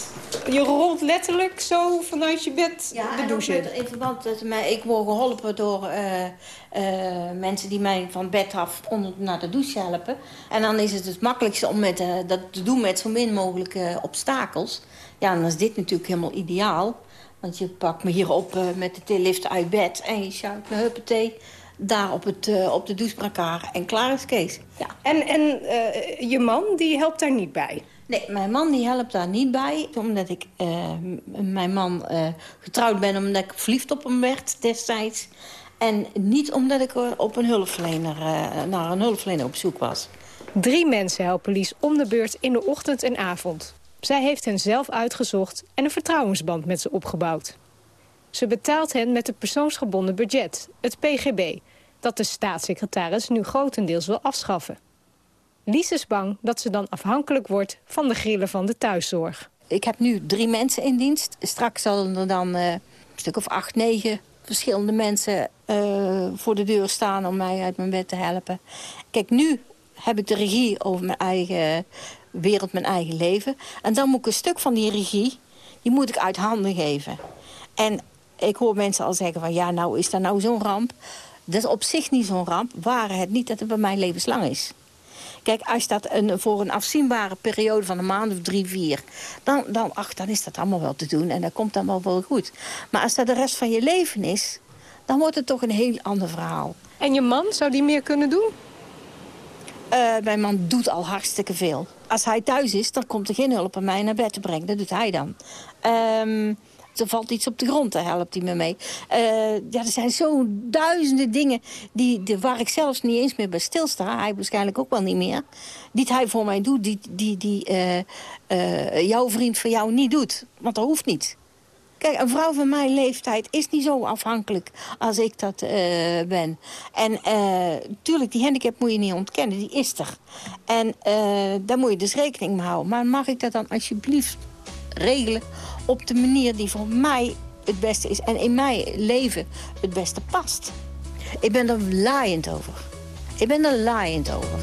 Je rolt letterlijk zo vanuit je bed ja, de douche in. in verband dat mij, ik word geholpen door uh, uh, mensen die mij van bed af onder, naar de douche helpen. En dan is het het makkelijkste om met, uh, dat te doen met zo min mogelijk obstakels. Ja, en dan is dit natuurlijk helemaal ideaal. Want je pakt me hier op met de tillift uit bed en je schuift me huppatee daar op, het, uh, op de douchebrancard en klaar is Kees. Ja. En, en uh, je man, die helpt daar niet bij? Nee, mijn man die helpt daar niet bij. Omdat ik uh, mijn man getrouwd ben, omdat ik verliefd op hem werd destijds. En niet omdat ik op een hulpverlener, naar een hulpverlener op zoek was. Drie mensen helpen Lies om de beurt in de ochtend en avond. Zij heeft hen zelf uitgezocht en een vertrouwensband met ze opgebouwd. Ze betaalt hen met het persoonsgebonden budget, het PGB dat de staatssecretaris nu grotendeels wil afschaffen. Lies is bang dat ze dan afhankelijk wordt van de grillen van de thuiszorg. Ik heb nu drie mensen in dienst. Straks zullen er dan uh, een stuk of acht, negen verschillende mensen uh, voor de deur staan om mij uit mijn bed te helpen. Kijk, nu heb ik de regie over mijn eigen wereld, mijn eigen leven. En dan moet ik een stuk van die regie, die moet ik uit handen geven. En ik hoor mensen al zeggen van ja, nou is dat nou zo'n ramp. Dat is op zich niet zo'n ramp, waren het niet dat het bij mij levenslang is. Kijk, als dat een, voor een afzienbare periode van een maand of drie, vier... Dan, dan, ach, dan is dat allemaal wel te doen en dat komt allemaal wel goed. Maar als dat de rest van je leven is, dan wordt het toch een heel ander verhaal. En je man, zou die meer kunnen doen? Uh, mijn man doet al hartstikke veel. Als hij thuis is, dan komt er geen hulp aan mij naar bed te brengen. Dat doet hij dan. Um, er valt iets op de grond, daar helpt hij me mee. Uh, ja, er zijn zo duizenden dingen die, die, waar ik zelfs niet eens meer bij stilsta. Hij waarschijnlijk ook wel niet meer. Die hij voor mij doet, die, die, die uh, uh, jouw vriend voor jou niet doet. Want dat hoeft niet. Kijk, een vrouw van mijn leeftijd is niet zo afhankelijk als ik dat ben. En natuurlijk, die handicap moet je niet ontkennen, die is er. En daar moet je dus rekening mee houden. Maar mag ik dat dan alsjeblieft regelen op de manier die voor mij het beste is... en in mijn leven het beste past. Ik ben er laaiend over. Ik ben er laaiend over.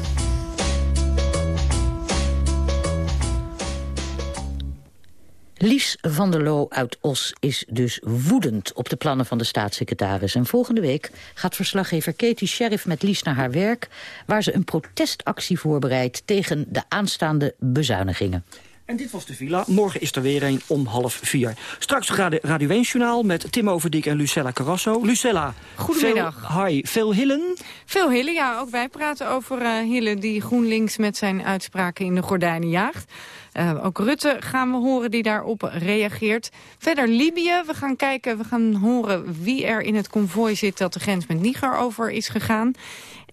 Lies van der Loo uit Os is dus woedend op de plannen van de staatssecretaris. En volgende week gaat verslaggever Katie Sheriff met Lies naar haar werk... waar ze een protestactie voorbereidt tegen de aanstaande bezuinigingen. En dit was de villa. Morgen is er weer een om half vier. Straks het Radio 1 Journaal met Tim Overdiek en Lucella Carrasso. Lucella. Goedemiddag. Veel, hi. Veel Hillen? Veel Hillen, ja. Ook wij praten over uh, Hillen die GroenLinks met zijn uitspraken in de gordijnen jaagt. Uh, ook Rutte gaan we horen die daarop reageert. Verder Libië. We gaan kijken, we gaan horen wie er in het konvooi zit... dat de grens met Niger over is gegaan.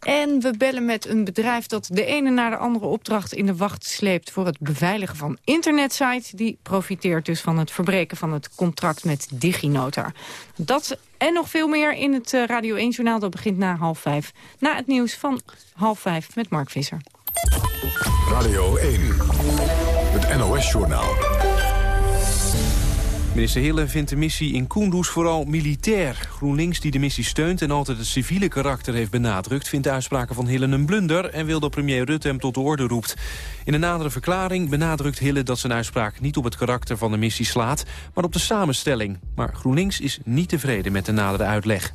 En we bellen met een bedrijf dat de ene na de andere opdracht in de wacht sleept voor het beveiligen van internetsites. Die profiteert dus van het verbreken van het contract met DigiNotar. Dat en nog veel meer in het eh, Radio 1-journaal. Dat begint na half vijf. Na het nieuws van half vijf met Mark Visser. Radio 1, het NOS-journaal. Minister Hille vindt de missie in Kunduz vooral militair. GroenLinks, die de missie steunt en altijd het civiele karakter heeft benadrukt... vindt de uitspraken van Hille een blunder... en wil dat premier Rutte hem tot de orde roept. In een nadere verklaring benadrukt Hille dat zijn uitspraak... niet op het karakter van de missie slaat, maar op de samenstelling. Maar GroenLinks is niet tevreden met de nadere uitleg.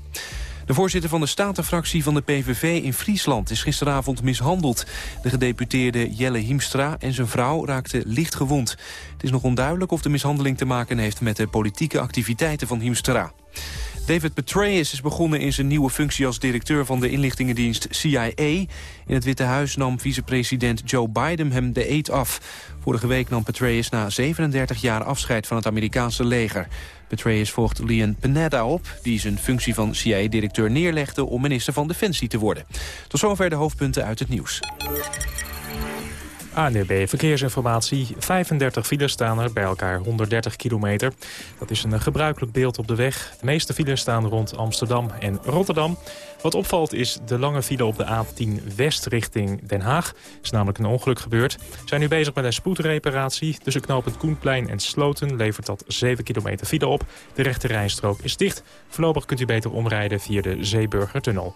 De voorzitter van de Statenfractie van de PVV in Friesland is gisteravond mishandeld. De gedeputeerde Jelle Hiemstra en zijn vrouw raakten licht gewond. Het is nog onduidelijk of de mishandeling te maken heeft met de politieke activiteiten van Hiemstra. David Petraeus is begonnen in zijn nieuwe functie als directeur van de inlichtingendienst CIA. In het Witte Huis nam vicepresident Joe Biden hem de eet af. Vorige week nam Petraeus na 37 jaar afscheid van het Amerikaanse leger. Petraeus volgt Leon Panetta op, die zijn functie van CIA-directeur neerlegde om minister van Defensie te worden. Tot zover de hoofdpunten uit het nieuws. ANUB Verkeersinformatie. 35 files staan er, bij elkaar 130 kilometer. Dat is een gebruikelijk beeld op de weg. De meeste files staan rond Amsterdam en Rotterdam. Wat opvalt is de lange file op de A10 West richting Den Haag. Er is namelijk een ongeluk gebeurd. We zijn nu bezig met een spoedreparatie. Tussen knooppunt Koenplein en Sloten levert dat 7 kilometer file op. De rechte rijstrook is dicht. Voorlopig kunt u beter omrijden via de Zeeburgertunnel.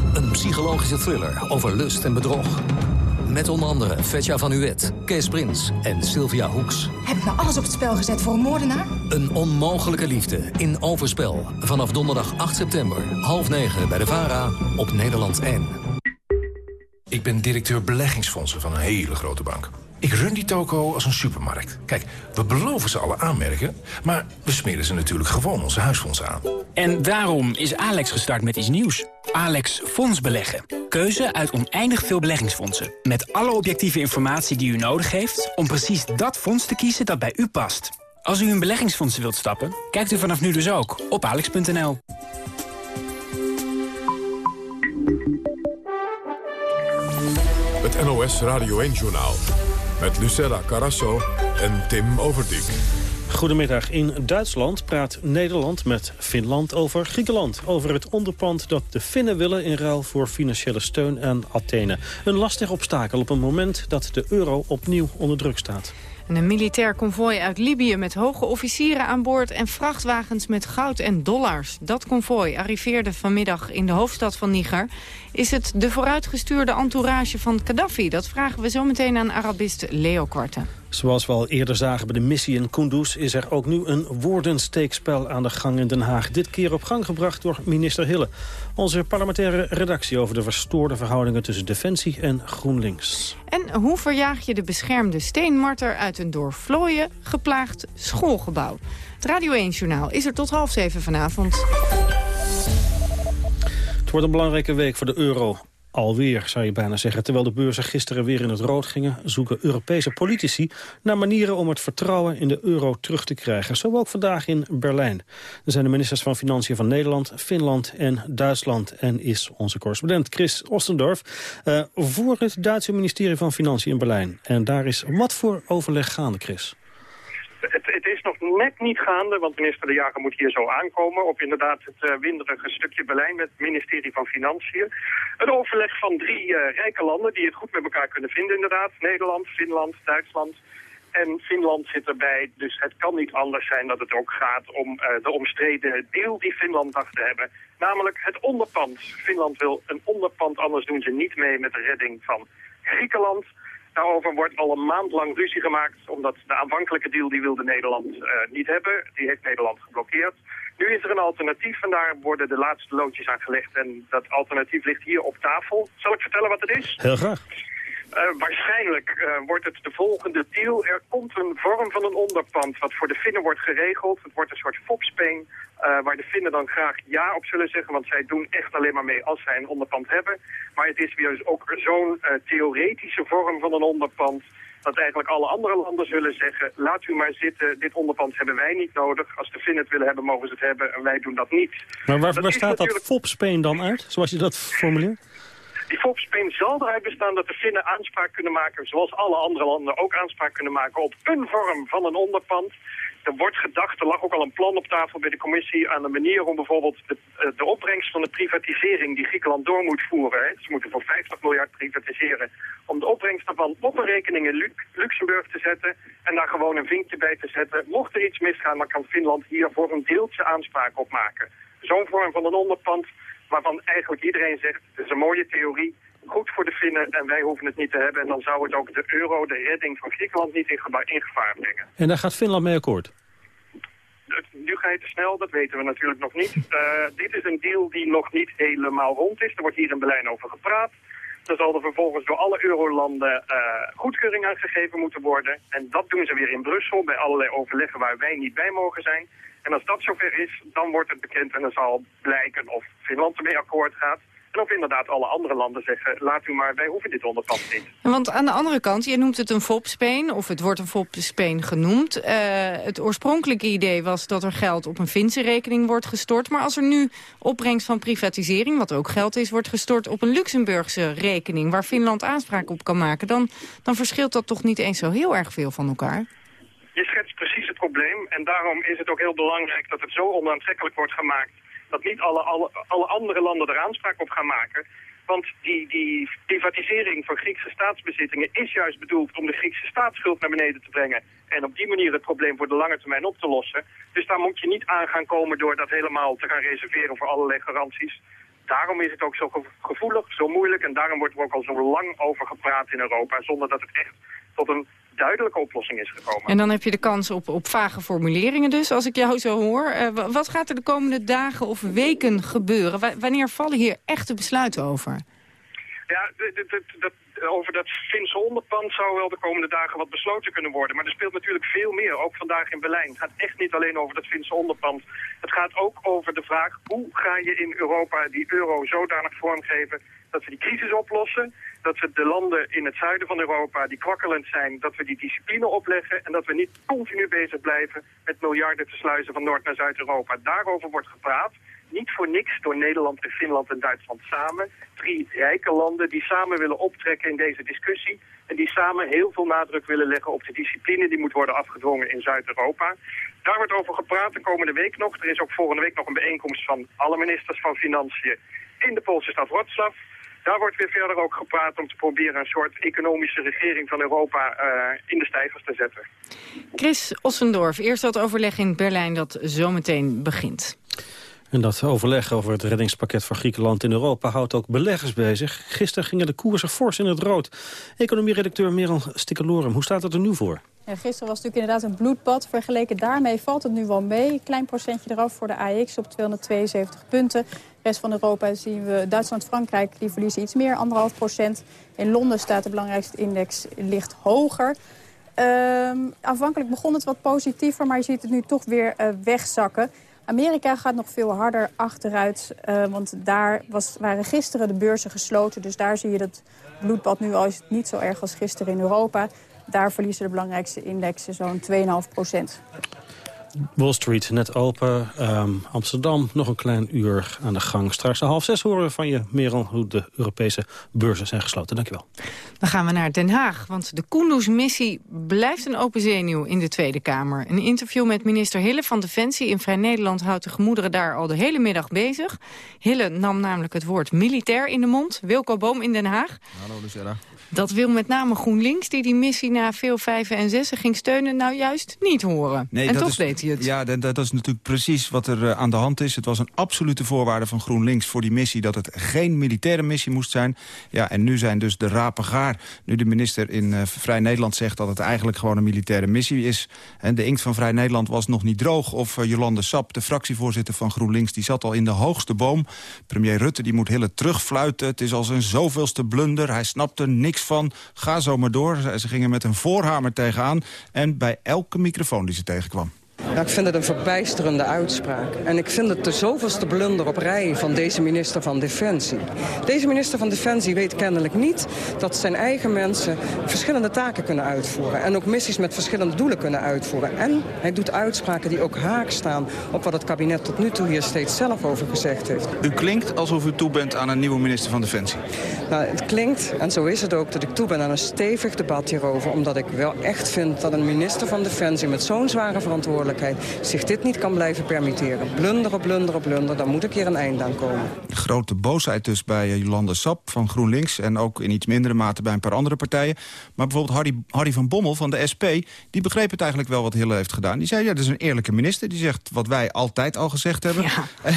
Een psychologische thriller over lust en bedrog. Met onder andere Fetja van Uwet, Kees Prins en Sylvia Hoeks. Heb ik nou alles op het spel gezet voor een moordenaar? Een onmogelijke liefde in Overspel. Vanaf donderdag 8 september, half negen bij de VARA op Nederland 1. Ik ben directeur beleggingsfondsen van een hele grote bank. Ik run die toko als een supermarkt. Kijk, we beloven ze alle aanmerken... maar we smeren ze natuurlijk gewoon onze huisfondsen aan. En daarom is Alex gestart met iets nieuws. Alex Fonds Beleggen. Keuze uit oneindig veel beleggingsfondsen. Met alle objectieve informatie die u nodig heeft... om precies dat fonds te kiezen dat bij u past. Als u in beleggingsfondsen wilt stappen, kijkt u vanaf nu dus ook op alex.nl. Het NOS Radio 1-journaal met Lucella Carasso en Tim Overdijk. Goedemiddag. In Duitsland praat Nederland met Finland over Griekenland. Over het onderpand dat de Finnen willen in ruil voor financiële steun aan Athene. Een lastig obstakel op een moment dat de euro opnieuw onder druk staat. Een militair konvooi uit Libië met hoge officieren aan boord... en vrachtwagens met goud en dollars. Dat konvooi arriveerde vanmiddag in de hoofdstad van Niger. Is het de vooruitgestuurde entourage van Gaddafi? Dat vragen we zo meteen aan Arabist Leo Korte. Zoals we al eerder zagen bij de missie in Kunduz... is er ook nu een woordensteekspel aan de gang in Den Haag. Dit keer op gang gebracht door minister Hille. Onze parlementaire redactie over de verstoorde verhoudingen... tussen Defensie en GroenLinks. En hoe verjaag je de beschermde steenmarter... uit een door vlooien geplaagd schoolgebouw? Het Radio 1-journaal is er tot half zeven vanavond. Het wordt een belangrijke week voor de euro. Alweer, zou je bijna zeggen. Terwijl de beurzen gisteren weer in het rood gingen... zoeken Europese politici naar manieren om het vertrouwen in de euro terug te krijgen. Zo ook vandaag in Berlijn. Er zijn de ministers van Financiën van Nederland, Finland en Duitsland. En is onze correspondent Chris Ostendorf uh, voor het Duitse ministerie van Financiën in Berlijn. En daar is wat voor overleg gaande, Chris? Het, het, is nog net niet gaande, want minister De Jager moet hier zo aankomen... op inderdaad het uh, winderige stukje Berlijn met het ministerie van Financiën. Een overleg van drie uh, rijke landen die het goed met elkaar kunnen vinden inderdaad. Nederland, Finland, Duitsland En Finland zit erbij, dus het kan niet anders zijn dat het ook gaat om uh, de omstreden deal die Finland dacht te hebben. Namelijk het onderpand. Finland wil een onderpand, anders doen ze niet mee met de redding van Griekenland. Daarover wordt al een maand lang ruzie gemaakt, omdat de aanvankelijke deal die wilde Nederland uh, niet hebben. Die heeft Nederland geblokkeerd. Nu is er een alternatief en daar worden de laatste loodjes aan gelegd. En dat alternatief ligt hier op tafel. Zal ik vertellen wat het is? Heel graag. Uh, waarschijnlijk uh, wordt het de volgende deal. Er komt een vorm van een onderpand wat voor de Finnen wordt geregeld. Het wordt een soort fopspeen uh, waar de Finnen dan graag ja op zullen zeggen. Want zij doen echt alleen maar mee als zij een onderpand hebben. Maar het is weer dus ook zo'n theoretische vorm van een onderpand dat eigenlijk alle andere landen zullen zeggen... laat u maar zitten, dit onderpand hebben wij niet nodig. Als de Finnen het willen hebben, mogen ze het hebben en wij doen dat niet. Maar waar, waar staat natuurlijk... dat fopspeen dan uit, zoals je dat formuleert? Die Fopspeen zal eruit bestaan dat de Finnen aanspraak kunnen maken... zoals alle andere landen ook aanspraak kunnen maken... op een vorm van een onderpand. Er wordt gedacht, er lag ook al een plan op tafel bij de commissie... aan de manier om bijvoorbeeld de, eh, de opbrengst van de privatisering... die Griekenland door moet voeren. Ze moeten voor 50 miljard privatiseren. Om de opbrengst daarvan op een rekening in Luxemburg te zetten... en daar gewoon een vinkje bij te zetten. Mocht er iets misgaan, dan kan Finland hier voor een deeltje aanspraak op maken. Zo'n vorm van een onderpand waarvan eigenlijk iedereen zegt, het is een mooie theorie, goed voor de Finnen en wij hoeven het niet te hebben. En dan zou het ook de euro, de redding van Griekenland niet in, in gevaar brengen. En daar gaat Finland mee akkoord? Nu ga je te snel, dat weten we natuurlijk nog niet. Uh, dit is een deal die nog niet helemaal rond is. Er wordt hier in Berlijn over gepraat. Dan zal er vervolgens door alle eurolanden uh, goedkeuring aangegeven moeten worden. En dat doen ze weer in Brussel bij allerlei overleggen waar wij niet bij mogen zijn. En als dat zover is, dan wordt het bekend en dan zal blijken of Finland ermee akkoord gaat. En of inderdaad alle andere landen zeggen, laat u maar, wij hoeven dit onderpand niet. Want aan de andere kant, je noemt het een fopspeen, of het wordt een fopspeen genoemd. Uh, het oorspronkelijke idee was dat er geld op een Finse rekening wordt gestort. Maar als er nu opbrengst van privatisering, wat ook geld is, wordt gestort op een Luxemburgse rekening... waar Finland aanspraak op kan maken, dan, dan verschilt dat toch niet eens zo heel erg veel van elkaar? Je schetst precies het probleem en daarom is het ook heel belangrijk dat het zo onaantrekkelijk wordt gemaakt dat niet alle, alle, alle andere landen er aanspraak op gaan maken. Want die, die privatisering van Griekse staatsbezittingen is juist bedoeld om de Griekse staatsschuld naar beneden te brengen. En op die manier het probleem voor de lange termijn op te lossen. Dus daar moet je niet aan gaan komen door dat helemaal te gaan reserveren voor allerlei garanties. Daarom is het ook zo gevoelig, zo moeilijk en daarom wordt er ook al zo lang over gepraat in Europa. Zonder dat het echt tot een duidelijke oplossing is gekomen. En dan heb je de kans op, op vage formuleringen dus, als ik jou zo hoor. Uh, wat gaat er de komende dagen of weken gebeuren? W wanneer vallen hier echte besluiten over? Ja, dat, over dat Finse onderpand zou wel de komende dagen wat besloten kunnen worden. Maar er speelt natuurlijk veel meer, ook vandaag in Berlijn. Het gaat echt niet alleen over dat Finse onderpand. Het gaat ook over de vraag, hoe ga je in Europa die euro zodanig vormgeven dat we die crisis oplossen dat we de landen in het zuiden van Europa die kwakkelend zijn, dat we die discipline opleggen en dat we niet continu bezig blijven met miljarden te sluizen van Noord naar Zuid-Europa. Daarover wordt gepraat. Niet voor niks door Nederland en Finland en Duitsland samen. Drie rijke landen die samen willen optrekken in deze discussie. En die samen heel veel nadruk willen leggen op de discipline die moet worden afgedwongen in Zuid-Europa. Daar wordt over gepraat de komende week nog. Er is ook volgende week nog een bijeenkomst van alle ministers van Financiën in de Poolse stad Wrocław. Daar wordt weer verder ook gepraat om te proberen een soort economische regering van Europa uh, in de stijgers te zetten. Chris Ossendorf, eerst dat overleg in Berlijn dat zometeen begint. En dat overleg over het reddingspakket voor Griekenland in Europa houdt ook beleggers bezig. Gisteren gingen de koersen fors in het rood. Economie-redacteur Merel Stikkelorum, hoe staat het er nu voor? Ja, gisteren was natuurlijk inderdaad een bloedbad. Vergeleken daarmee valt het nu wel mee. Klein procentje eraf voor de AX op 272 punten. De rest van Europa zien we Duitsland, Frankrijk, die verliezen iets meer, anderhalf procent. In Londen staat de belangrijkste index licht hoger. Uh, aanvankelijk begon het wat positiever, maar je ziet het nu toch weer uh, wegzakken. Amerika gaat nog veel harder achteruit, uh, want daar was, waren gisteren de beurzen gesloten. Dus daar zie je dat bloedbad nu al is niet zo erg als gisteren in Europa. Daar verliezen de belangrijkste indexen zo'n 2,5 procent. Wall Street net open. Um, Amsterdam nog een klein uur aan de gang. Straks half zes horen we van je, Merel, hoe de Europese beurzen zijn gesloten. Dankjewel. Dan gaan we naar Den Haag, want de Kunduz-missie blijft een open zenuw in de Tweede Kamer. Een interview met minister Hille van Defensie in Vrij Nederland houdt de gemoederen daar al de hele middag bezig. Hille nam namelijk het woord militair in de mond. Wilco Boom in Den Haag. Hallo Lucella. Dat wil met name GroenLinks, die die missie na veel vijven en zessen ging steunen... nou juist niet horen. Nee, en toch is, deed hij het. Ja, dat, dat is natuurlijk precies wat er eh, aan de hand is. Het was een absolute voorwaarde van GroenLinks voor die missie... dat het geen militaire missie moest zijn. Ja, en nu zijn dus de rapen gaar. Nu de minister in eh, Vrij Nederland zegt dat het eigenlijk gewoon een militaire missie is. En de inkt van Vrij Nederland was nog niet droog. Of uh, Jolande Sap, de fractievoorzitter van GroenLinks... die zat al in de hoogste boom. Premier Rutte die moet hele terugfluiten. Het is als een zoveelste blunder. Hij snapt er niks van. Ga zo maar door. Ze gingen met een voorhamer tegenaan. En bij elke microfoon die ze tegenkwam. Ja, ik vind het een verbijsterende uitspraak. En ik vind het de zoveelste blunder op rij van deze minister van Defensie. Deze minister van Defensie weet kennelijk niet dat zijn eigen mensen verschillende taken kunnen uitvoeren. En ook missies met verschillende doelen kunnen uitvoeren. En hij doet uitspraken die ook haak staan op wat het kabinet tot nu toe hier steeds zelf over gezegd heeft. U klinkt alsof u toe bent aan een nieuwe minister van Defensie. Nou, het klinkt, en zo is het ook, dat ik toe ben aan een stevig debat hierover. Omdat ik wel echt vind dat een minister van Defensie met zo'n zware verantwoordelijkheid zich dit niet kan blijven permitteren. Blunder op blunder op blunder, dan moet ik hier een eind aan komen. Grote boosheid dus bij Jolande Sap van GroenLinks... en ook in iets mindere mate bij een paar andere partijen. Maar bijvoorbeeld Harry, Harry van Bommel van de SP... die begreep het eigenlijk wel wat Hille heeft gedaan. Die zei, ja, dat is een eerlijke minister. Die zegt wat wij altijd al gezegd hebben. Ja, en,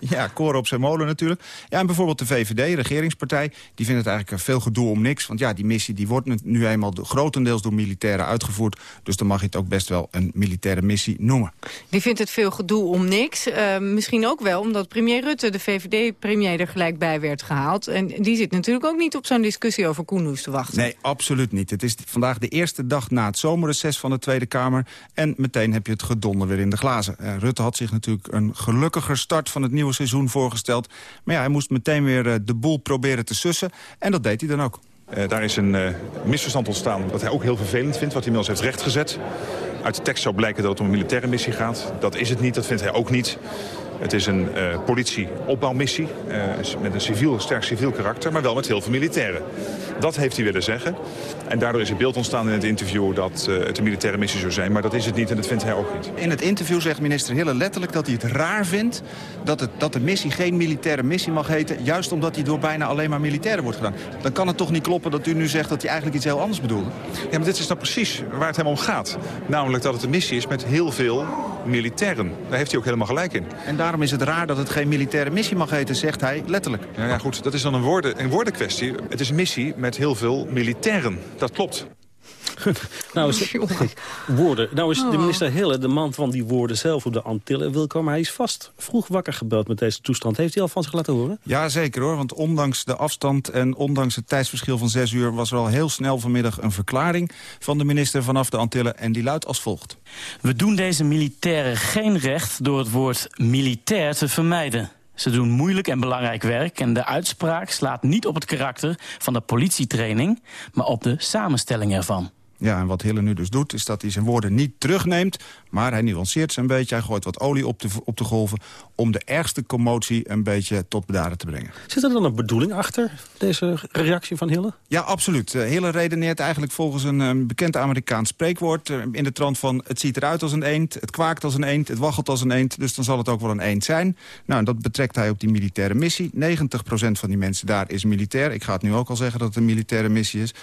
ja koren op zijn molen natuurlijk. Ja, en bijvoorbeeld de VVD, regeringspartij... die vindt het eigenlijk veel gedoe om niks. Want ja, die missie die wordt nu eenmaal grotendeels door militairen uitgevoerd. Dus dan mag je het ook best wel een militaire missie noemen. Die vindt het veel gedoe om niks. Uh, misschien ook wel omdat premier Rutte, de VVD-premier, er gelijk bij werd gehaald. En die zit natuurlijk ook niet op zo'n discussie over Koenhoes te wachten. Nee, absoluut niet. Het is vandaag de eerste dag na het zomerreces van de Tweede Kamer. En meteen heb je het gedonder weer in de glazen. Uh, Rutte had zich natuurlijk een gelukkiger start van het nieuwe seizoen voorgesteld. Maar ja, hij moest meteen weer uh, de boel proberen te sussen. En dat deed hij dan ook. Uh, daar is een uh, misverstand ontstaan dat hij ook heel vervelend vindt... wat hij inmiddels heeft rechtgezet. Uit de tekst zou blijken dat het om een militaire missie gaat. Dat is het niet, dat vindt hij ook niet. Het is een uh, politie-opbouwmissie uh, met een civiel, sterk civiel karakter, maar wel met heel veel militairen. Dat heeft hij willen zeggen. En daardoor is het beeld ontstaan in het interview dat uh, het een militaire missie zou zijn. Maar dat is het niet en dat vindt hij ook niet. In het interview zegt minister Hille letterlijk dat hij het raar vindt... dat, het, dat de missie geen militaire missie mag heten... juist omdat die door bijna alleen maar militairen wordt gedaan. Dan kan het toch niet kloppen dat u nu zegt dat hij eigenlijk iets heel anders bedoelde? Ja, maar dit is nou precies waar het hem om gaat. Namelijk dat het een missie is met heel veel militairen. Daar heeft hij ook helemaal gelijk in. En daarom is het raar dat het geen militaire missie mag heten, zegt hij letterlijk. Ja, ja goed, dat is dan een, woorden, een woordenkwestie. Het is een missie met heel veel militairen. Dat klopt. nou is, woorden. Nou is de minister Hille, de man van die woorden zelf op de Antillen, Wilco, maar hij is vast vroeg wakker gebeld met deze toestand. Heeft hij al van zich laten horen? Ja, zeker hoor, want ondanks de afstand en ondanks het tijdsverschil van zes uur... was er al heel snel vanmiddag een verklaring van de minister vanaf de Antillen en die luidt als volgt. We doen deze militairen geen recht door het woord militair te vermijden. Ze doen moeilijk en belangrijk werk en de uitspraak slaat niet op het karakter van de politietraining, maar op de samenstelling ervan. Ja, en wat Hille nu dus doet, is dat hij zijn woorden niet terugneemt... maar hij nuanceert ze een beetje, hij gooit wat olie op de, op de golven... om de ergste commotie een beetje tot bedaren te brengen. Zit er dan een bedoeling achter, deze reactie van Hille? Ja, absoluut. Uh, Hille redeneert eigenlijk volgens een bekend Amerikaans spreekwoord... Uh, in de trant van het ziet eruit als een eend, het kwaakt als een eend... het waggelt als een eend, dus dan zal het ook wel een eend zijn. Nou, en dat betrekt hij op die militaire missie. 90% van die mensen daar is militair. Ik ga het nu ook al zeggen dat het een militaire missie is. 90%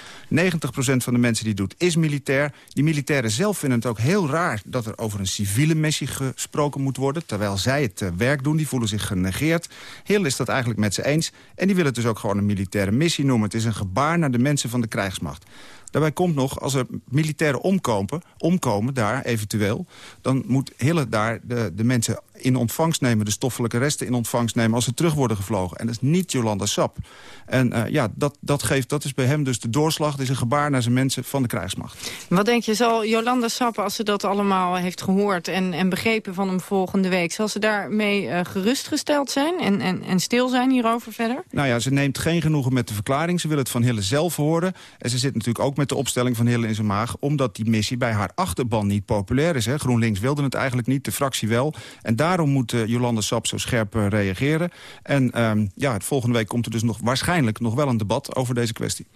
van de mensen die doet is militair. Die militairen zelf vinden het ook heel raar dat er over een civiele missie gesproken moet worden. Terwijl zij het uh, werk doen, die voelen zich genegeerd. Heel is dat eigenlijk met ze eens. En die willen het dus ook gewoon een militaire missie noemen. Het is een gebaar naar de mensen van de krijgsmacht. Daarbij komt nog, als er militairen omkomen, omkomen daar eventueel... dan moet Hille daar de, de mensen in ontvangst nemen... de stoffelijke resten in ontvangst nemen als ze terug worden gevlogen. En dat is niet Jolanda Sap. En uh, ja, dat, dat, geeft, dat is bij hem dus de doorslag. Het is een gebaar naar zijn mensen van de krijgsmacht. Wat denk je, zal Jolanda Sap, als ze dat allemaal heeft gehoord... en, en begrepen van hem volgende week... zal ze daarmee uh, gerustgesteld zijn en, en, en stil zijn hierover verder? Nou ja, ze neemt geen genoegen met de verklaring. Ze wil het van Hille zelf horen. En ze zit natuurlijk ook met de opstelling van Hille in zijn maag... omdat die missie bij haar achterban niet populair is. Hè. GroenLinks wilde het eigenlijk niet, de fractie wel. En daarom moet uh, Jolande Sap zo scherp uh, reageren. En um, ja, volgende week komt er dus nog waarschijnlijk nog wel een debat over deze kwestie.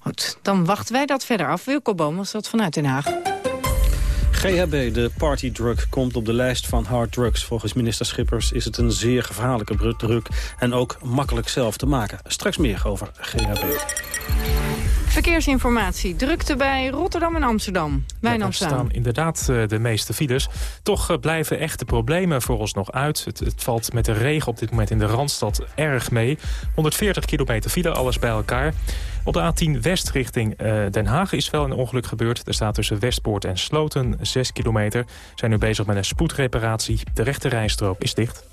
Goed, dan wachten wij dat verder af. Wilco Boom was dat vanuit Den Haag. GHB, de partydrug, komt op de lijst van hard drugs. Volgens minister Schippers is het een zeer gevaarlijke drug... en ook makkelijk zelf te maken. Straks meer over GHB. Verkeersinformatie. Drukte bij Rotterdam en Amsterdam. Wijnand ja, staan inderdaad eh, de meeste files. Toch eh, blijven echte problemen voor ons nog uit. Het, het, valt met de regen op dit moment in de Randstad erg mee. 140 kilometer file, alles bij elkaar. Op de A10 West richting uh, Den Haag is wel een ongeluk gebeurd. Er staat tussen Westpoort en Sloten 6 kilometer. Zijn nu bezig met een spoedreparatie. De rechte rijstrook is dicht.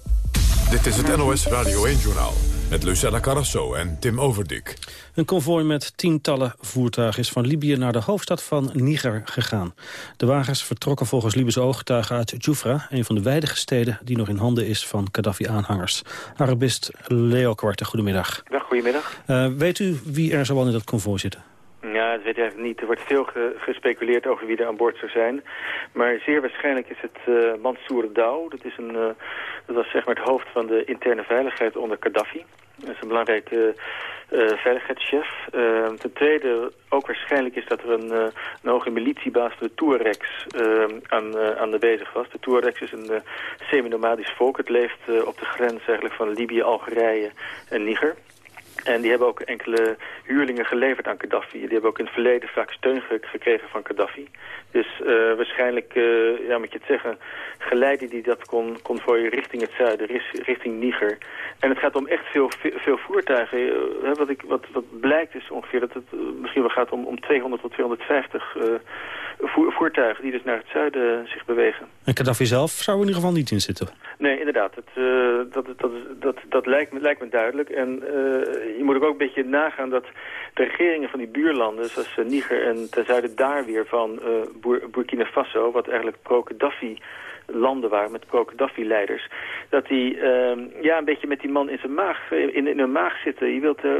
Dit is het NOS Radio 1-journaal met Lucella Carrasso en Tim Overdik. Een konvooi met tientallen voertuigen is van Libië naar de hoofdstad van Niger gegaan. De wagens vertrokken volgens Libische ooggetuigen uit Jufra, een van de weinige steden die nog in handen is van Gaddafi-aanhangers. Arabist Leo Kwarte, goedemiddag. Dag, goedemiddag. Uh, weet u wie er zoal in dat konvooi zitten? Ja, dat weet ik eigenlijk niet. Er wordt veel gespeculeerd over wie er aan boord zou zijn. Maar zeer waarschijnlijk is het uh, Mansour Dao. Dat, is een, uh, dat was zeg maar het hoofd van de interne veiligheid onder Gaddafi. Dat is een belangrijke uh, veiligheidschef. ten tweede, ook waarschijnlijk is dat er een, een hoge militiebaas de Tuaregs aan, aan de bezig was. De Tuaregs is een semi-nomadisch volk. Het leeft op de grens eigenlijk van Libië, Algerije en Niger. En die hebben ook enkele huurlingen geleverd aan Gaddafi. Die hebben ook in het verleden vaak steun gekregen van Gaddafi. Dus uh, waarschijnlijk, uh, ja moet je het zeggen, geleidde die dat kon, konvooi richting het zuiden, richting Niger. En het gaat om echt veel, veel voertuigen. Uh, wat, ik, wat, wat blijkt is ongeveer dat het misschien wel gaat om, om 200 tot 250 voertuigen die dus naar het zuiden zich bewegen. En Gaddafi zelf zou er in ieder geval niet in zitten? Nee, inderdaad. Het, dat, dat, dat, dat lijkt, me, lijkt me duidelijk. En je moet ook een beetje nagaan dat de regeringen van die buurlanden, zoals Niger en ten zuiden daar weer van Burkina Faso, wat eigenlijk pro-Gaddafi landen waren met pro-Gaddafi-leiders, dat die uh, ja, een beetje met die man in zijn maag, in, in hun maag zitten. Je wilt uh,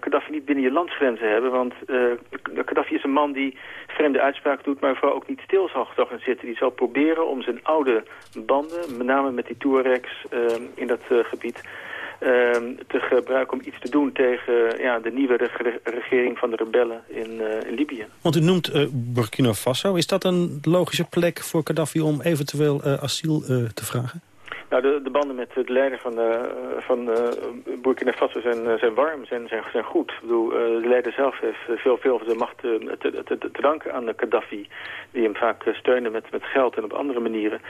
Gaddafi niet binnen je landsgrenzen hebben, want uh, Gaddafi is een man die vreemde uitspraken doet, maar vooral ook niet stil zal gaan zitten. Die zal proberen om zijn oude banden, met name met die Tuaregs in dat gebied, Ehm, te gebruiken om iets te doen tegen ja, de nieuwe regering van de rebellen in, uh, in Libië. Want u noemt uh, Burkina Faso. Is dat een logische plek voor Gaddafi om eventueel uh, asiel te vragen? Nou, de, de, banden met de leider van, van Burkina Faso zijn, zijn warm, zijn, zijn, zijn goed. Ik bedoel, de leider zelf heeft veel, veel van de macht te, te, te, te danken aan de Gaddafi. Die hem vaak steunen met, met geld en op andere manieren.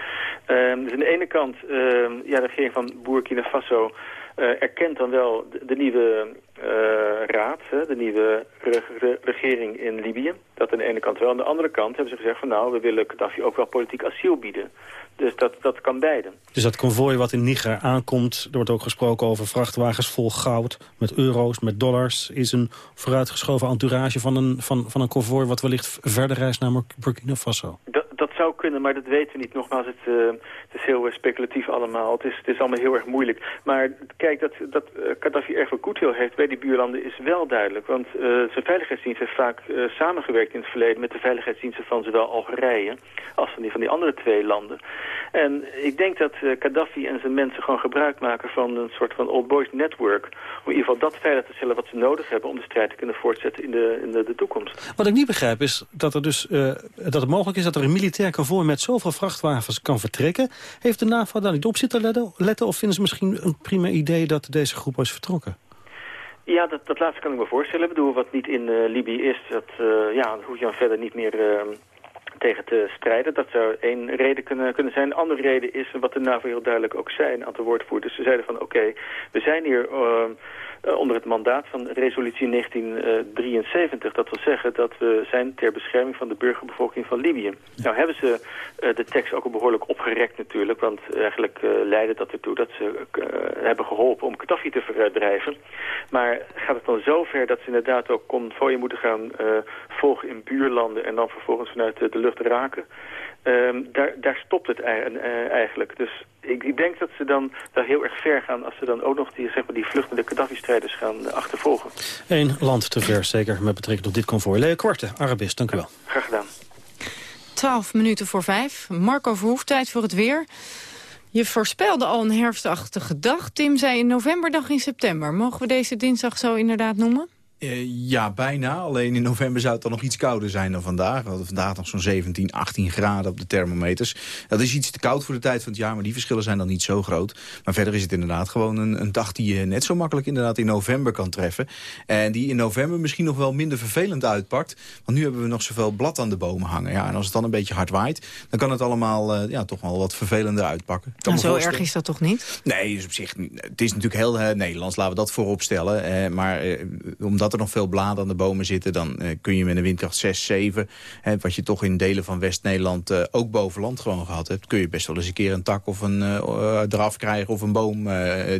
Ehm, dus aan de ene kant, ehm, ja, de regering van Burkina Faso erkent dan wel de, de nieuwe uh, raad, hè, de nieuwe re re regering in Libië. Dat aan de ene kant wel. Aan de andere kant hebben ze gezegd van nou, we willen Gaddafi ook wel politiek asiel bieden. Dus dat, dat kan beide. Dus dat konvooi wat in Niger aankomt, er wordt ook gesproken over vrachtwagens vol goud, met euro's, met dollars, is een vooruitgeschoven entourage van een, van, van een konvooi wat wellicht verder reist naar Burkina Faso. Dat zou kunnen, maar dat weten we niet. Nogmaals, het, uh, het is heel speculatief allemaal. Het is, het is allemaal heel erg moeilijk. Maar kijk, dat, dat uh, Gaddafi erg veel goedwil heeft bij die buurlanden is wel duidelijk. Want zijn veiligheidsdienst heeft vaak samengewerkt in het verleden met de veiligheidsdiensten van zowel Algerije als van die, van die andere twee landen. En ik denk dat Gaddafi en zijn mensen gewoon gebruik maken van een soort van old boys network. Om in ieder geval dat veilig te stellen wat ze nodig hebben om de strijd te kunnen voortzetten in de, in de toekomst. Wat ik niet begrijp is dat, er dus, dat het mogelijk is dat er een militair konvooi met zoveel vrachtwagens kan vertrekken. Heeft de NAVO daar niet op zitten letten? Of vinden ze misschien een prima idee dat deze groep is vertrokken? Ja, dat, dat laatste kan ik me voorstellen. Ik bedoel, wat niet in uh, Libië is, dat, uh, ja, hoef je dan verder niet meer uh, tegen te strijden. Dat zou één reden kunnen, kunnen zijn. Een andere reden is, wat de NAVO heel duidelijk ook zei, een aantal woordvoerders. Ze zeiden van, oké, we zijn hier uh, onder het mandaat van resolutie 1973. Dat wil zeggen dat we zijn ter bescherming van de burgerbevolking van Libië. Nou hebben ze de tekst ook al behoorlijk opgerekt natuurlijk. Want eigenlijk uh, leidde dat ertoe dat ze hebben geholpen om Gaddafi te verdrijven. Maar gaat het dan zo ver dat ze inderdaad ook konvooien moeten gaan volgen in buurlanden... en dan vervolgens vanuit de lucht raken... Um, daar, daar stopt het eigenlijk. Dus ik, ik, denk dat ze dan daar heel erg ver gaan... als ze dan ook nog die, zeg maar, die vluchtende Gaddafi-strijders gaan achtervolgen. Eén land te ver, zeker met betrekking tot dit konvooi. Leo Korte, Arabist, dank u wel. Graag gedaan. Twaalf minuten voor vijf. Marco Verhoef, tijd voor het weer. Je voorspelde al een herfstachtige dag. Tim zei in november, dag in september. Mogen we deze dinsdag zo inderdaad noemen? Uh, ja, bijna. Alleen in november zou het dan nog iets kouder zijn dan vandaag. We hadden vandaag nog zo'n 17, 18 graden op de thermometers. Dat is iets te koud voor de tijd van het jaar, maar die verschillen zijn dan niet zo groot. Maar verder is het inderdaad gewoon een, een dag die je net zo makkelijk inderdaad in november kan treffen. En die in november misschien nog wel minder vervelend uitpakt. Want nu hebben we nog zoveel blad aan de bomen hangen. Ja, en als het dan een beetje hard waait, dan kan het allemaal uh, ja, toch wel wat vervelender uitpakken. Nou, zo erg is dat toch niet? Nee, dus op zich, het is natuurlijk heel uh, Nederlands, laten we dat voorop stellen. Maar omdat er nog veel bladen aan de bomen zitten... dan uh, kun je met een windkracht 6, 7... Hè, wat je toch in delen van West-Nederland uh, ook boven land gewoon gehad hebt... kun je best wel eens een keer een tak of een uh, eraf krijgen of een boom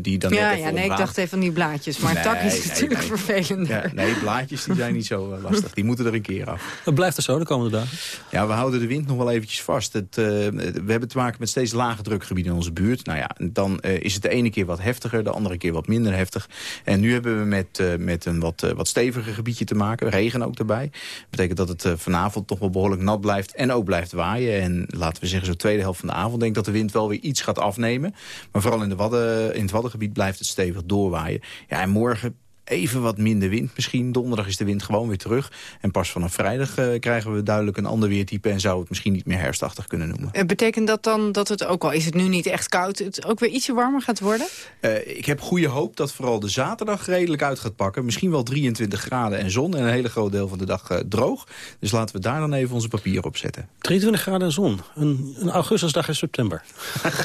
die dan Ja, ja nee, ik dacht even aan die blaadjes. Maar nee, tak is nee, natuurlijk nee. vervelend. Ja, nee, blaadjes die zijn niet zo lastig. Die moeten er een keer af. Het blijft er zo de komende dagen? Ja, we houden de wind nog wel eventjes vast. Het, we hebben te maken met steeds lage drukgebieden in onze buurt. Nou ja, dan is het de ene keer wat heftiger, de andere keer wat minder heftig. En nu hebben we met, met een wat, wat steviger gebiedje te maken. Regen ook erbij. Dat betekent dat het uh, vanavond toch wel behoorlijk nat blijft en ook blijft waaien. En laten we zeggen, zo tweede helft van de avond denk ik dat de wind wel weer iets gaat afnemen. Maar vooral in, de Wadden, in het Waddengebied blijft het stevig doorwaaien. Ja, en morgen even wat minder wind misschien. Donderdag is de wind gewoon weer terug. En pas vanaf vrijdag uh, krijgen we duidelijk een ander weertype... en zou het misschien niet meer herfstachtig kunnen noemen. En betekent dat dan dat het, ook al is het nu niet echt koud... het ook weer ietsje warmer gaat worden? Uh, ik heb goede hoop dat vooral de zaterdag redelijk uit gaat pakken. Misschien wel 23 graden en zon en een hele groot deel van de dag uh, droog. Dus laten we daar dan even onze papier op zetten. 23 graden en zon. Een, een augustusdag in september.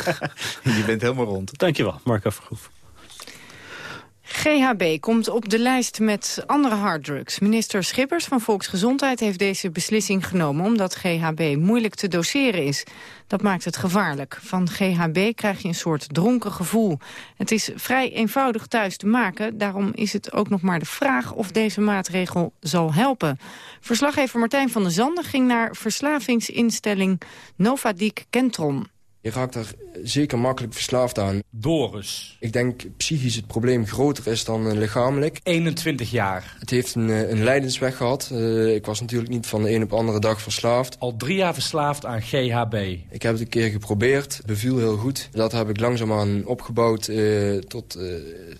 Je bent helemaal rond. Dankjewel, Mark Vergroef. GHB komt op de lijst met andere harddrugs. Minister Schippers van Volksgezondheid heeft deze beslissing genomen... omdat GHB moeilijk te doseren is. Dat maakt het gevaarlijk. Van GHB krijg je een soort dronken gevoel. Het is vrij eenvoudig thuis te maken. Daarom is het ook nog maar de vraag of deze maatregel zal helpen. Verslaggever Martijn van der Zanden ging naar verslavingsinstelling Novadik Kentron. Je raakt er zeker makkelijk verslaafd aan. Doris. Ik denk psychisch het probleem groter is dan uh, lichamelijk. 21 jaar. Het heeft een, uh, een leidensweg gehad. Uh, ik was natuurlijk niet van de een op de andere dag verslaafd. Al drie jaar verslaafd aan GHB. Ik heb het een keer geprobeerd. Het beviel heel goed. Dat heb ik langzaamaan opgebouwd tot,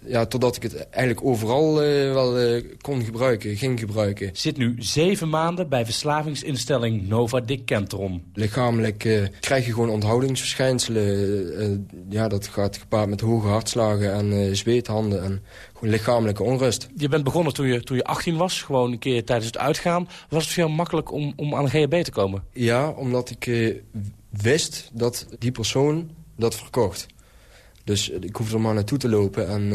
ja, totdat ik het eigenlijk overal wel kon gebruiken, ging gebruiken. Zit nu zeven maanden bij verslavingsinstelling Nova Dick Kentron. Lichamelijk krijg je gewoon onthoudingsverschijnselen uh, ja, dat gaat gepaard met hoge hartslagen en uh, zweethanden en gewoon lichamelijke onrust. Je bent begonnen toen je, toen je 18 was, gewoon een keer tijdens het uitgaan. Was het veel makkelijk om, om aan GHB te komen? Ja, omdat ik wist dat die persoon dat verkocht. Dus ik hoefde er maar naartoe te lopen en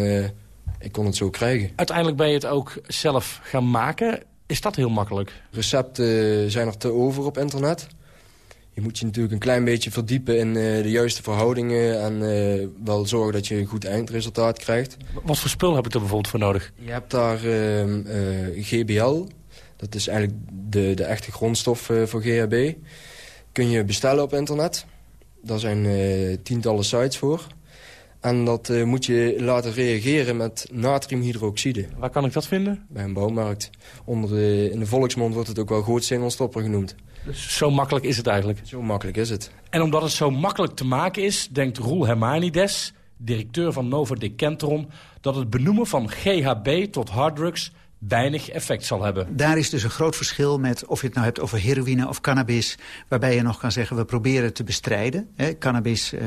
ik kon het zo krijgen. Uiteindelijk ben je het ook zelf gaan maken. Is dat heel makkelijk? Recepten zijn er te over op internet je moet je natuurlijk een klein beetje verdiepen in uh, de juiste verhoudingen... en uh, wel zorgen dat je een goed eindresultaat krijgt. Wat voor spul heb ik er bijvoorbeeld voor nodig? Je hebt daar uh, GBL, dat is eigenlijk de, de echte grondstof voor GHB. Kun je bestellen op internet. Daar zijn tientallen sites voor. En dat moet je laten reageren met natriumhydroxide. Waar kan ik dat vinden? Bij een bouwmarkt. Onder de, in de volksmond wordt het ook wel gootsingelstopper genoemd. Zo makkelijk is het eigenlijk? Zo makkelijk is het. En omdat het zo makkelijk te maken is, denkt Roel Hermanides, directeur van Decentron, dat het benoemen van GHB tot harddrugs weinig effect zal hebben. Daar is dus een groot verschil met of je het nou hebt over heroïne of cannabis... waarbij je nog kan zeggen, we proberen het te bestrijden. Cannabis, uh,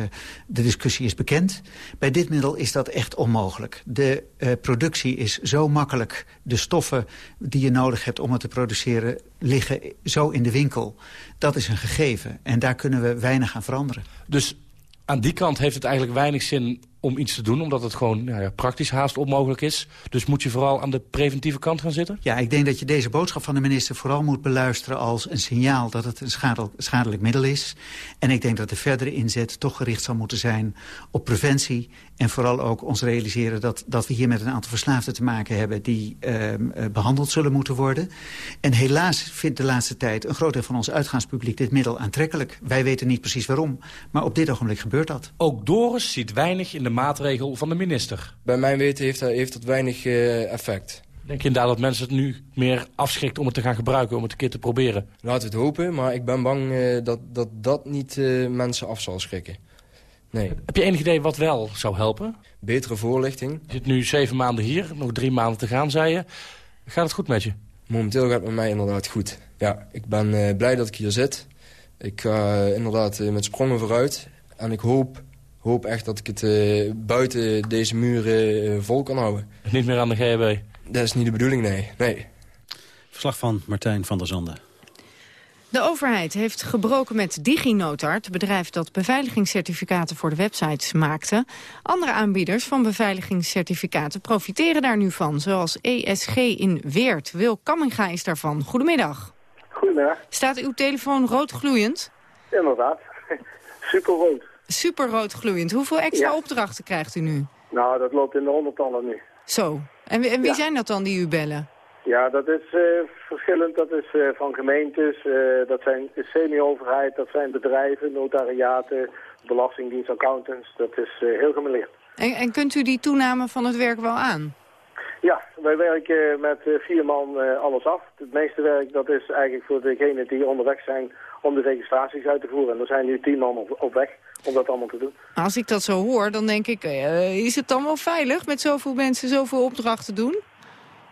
de discussie is bekend. Bij dit middel is dat echt onmogelijk. De uh, productie is zo makkelijk. De stoffen die je nodig hebt om het te produceren... liggen zo in de winkel. Dat is een gegeven. En daar kunnen we weinig aan veranderen. Dus aan die kant heeft het eigenlijk weinig zin om iets te doen... omdat het gewoon nou ja, praktisch haast onmogelijk is. Dus moet je vooral aan de preventieve kant gaan zitten? Ja, ik denk dat je deze boodschap van de minister vooral moet beluisteren... als een signaal dat het een schadelijk middel is. En ik denk dat de verdere inzet toch gericht zal moeten zijn op preventie... en vooral ook ons realiseren dat, dat we hier met een aantal verslaafden te maken hebben... die uh, behandeld zullen moeten worden. En helaas vindt de laatste tijd een groot deel van ons uitgaanspubliek... dit middel aantrekkelijk. Wij weten niet precies waarom, maar op dit ogenblik gebeurt dat. Ook Doris ziet weinig in de maatregel van de minister. Bij mijn weten heeft dat, heeft dat weinig uh, effect. Denk je inderdaad dat mensen het nu meer afschrikt om het te gaan gebruiken, om het een keer te proberen? Laten we het hopen, maar ik ben bang uh, dat, dat dat niet uh, mensen af zal schrikken. Nee. Heb je enig idee wat wel zou helpen? Betere voorlichting. Je zit nu zeven maanden hier, nog drie maanden te gaan, zei je. Gaat het goed met je? Momenteel gaat het met mij inderdaad goed. Ja, ik ben eh, blij dat ik hier zit. Ik ga eh, inderdaad eh, met sprongen vooruit. En ik hoop, hoop echt dat ik het eh, buiten deze muren eh, vol kan houden. Niet meer aan de GHB? Dat is niet de bedoeling, nee. nee. Verslag van Martijn van der Zanden. De overheid heeft gebroken met DigiNotart, het bedrijf dat beveiligingscertificaten voor de websites maakte. Andere aanbieders van beveiligingscertificaten profiteren daar nu van, zoals ESG in Weert. Wil Kamminga is daarvan. Goedemiddag. Goedemiddag. Staat uw telefoon rood gloeiend? Inderdaad. Superrood. Super rood gloeiend. Hoeveel extra Ja. opdrachten krijgt u nu? Nou, dat loopt in de honderdtallen nu. Zo. En, wie- en wie Ja. zijn dat dan die u bellen? Ja, dat is eh, verschillend. Dat is eh, van gemeentes, eh, dat zijn semi-overheid, dat zijn bedrijven, notariaten, belastingdienst, accountants. Dat is heel gemeleerd. En, en kunt u die toename van het werk wel aan? Ja, wij werken met vier man alles af. Het meeste werk dat is eigenlijk voor degenen die onderweg zijn om de registraties uit te voeren. En er zijn nu tien man op, op weg om dat allemaal te doen. Als ik dat zo hoor, dan denk ik, eh, is het dan wel veilig met zoveel mensen zoveel opdrachten doen?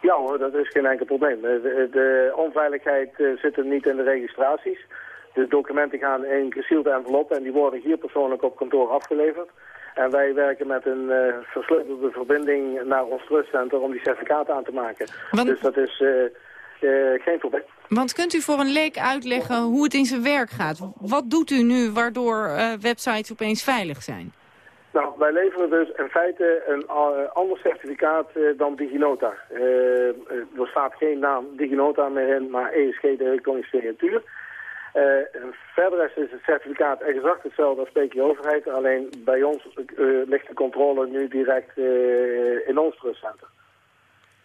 Ja hoor, dat is geen enkel probleem. Eh, De, de onveiligheid eh, zit er niet in de registraties. De documenten gaan in gesielde envelop en die worden hier persoonlijk op kantoor afgeleverd. En wij werken met een eh, versleutelde verbinding naar ons trustcenter om die certificaten aan te maken. Dus dat is geen probleem. Want kunt u voor een leek uitleggen hoe het in zijn werk gaat? Wat doet u nu waardoor eh, websites opeens veilig zijn? Nou, wij leveren dus in feite een eh, ander certificaat eh, dan DigiNota. Er staat geen naam DigiNota meer in, maar ESG, de elektronische signatuur. Verder is het certificaat exact hetzelfde als PK-overheid, alleen bij ons ligt de controle nu direct in ons trustcenter.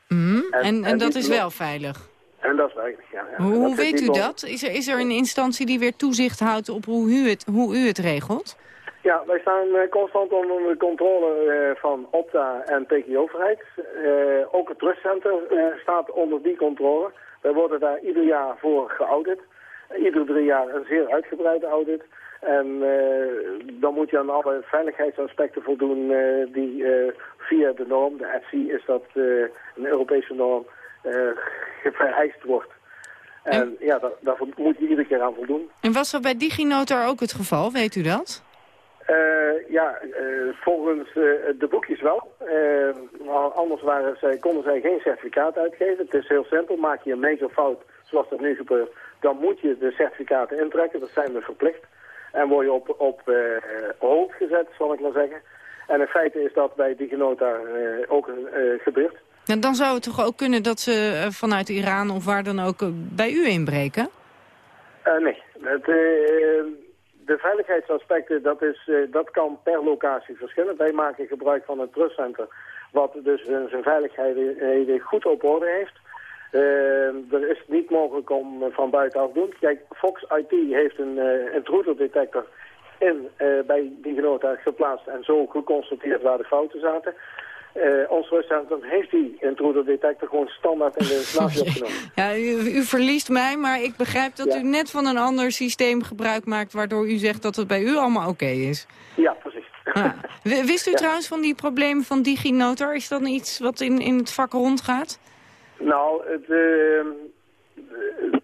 Mhm. En, en, en dat is wel veilig. En dat is weinig, ja. ja. Hoe, weet u dat? Is er, is er een instantie die weer toezicht houdt op hoe u het, hoe u het regelt? Ja, wij staan eh, constant onder de controle eh, van Opta en PG-overheid. Eh, ook het trustcenter staat onder die controle. Wij worden daar ieder jaar voor geaudit. Ieder drie jaar een zeer uitgebreide audit. En eh, dan moet je aan alle veiligheidsaspecten voldoen eh, die via de norm, de ETSI is dat een Europese norm, vereist wordt. En ja, daar, daar moet je iedere keer aan voldoen. En was dat bij DigiNotar ook het geval? Weet u dat? Eh, ja, eh, volgens eh, de boekjes wel. Eh, maar anders waren zij, konden zij geen certificaat uitgeven. Het is heel simpel. Maak je een megafout, zoals dat nu gebeurt, dan moet je de certificaten intrekken. Dat zijn we verplicht. En word je op, op eh hold gezet, zal ik maar zeggen. En in feite is dat bij DigiNota eh, ook eh, gebeurd. En dan zou het toch ook kunnen dat ze eh, vanuit Iran of waar dan ook eh, bij u inbreken? Eh, nee, de veiligheidsaspecten, dat, is, dat kan per locatie verschillen. Wij maken gebruik van een trustcenter, wat dus zijn veiligheid goed op orde heeft. Er is niet mogelijk om van buitenaf te doen. Kijk, Fox IT heeft een intruder detector in, bij die genoten geplaatst en zo geconstateerd waar de fouten zaten. Eh, ons trustcentrum heeft die intruder detector gewoon standaard in de installatie opgenomen. Ja, u, u verliest mij, maar ik begrijp dat u net van een ander systeem gebruik maakt... waardoor u zegt dat het bij u allemaal oké is. Ja, precies. W- Wist u Ja. trouwens van die problemen van DigiNotar? Is dat iets wat in, in het vak rondgaat? Nou, het, eh, eh,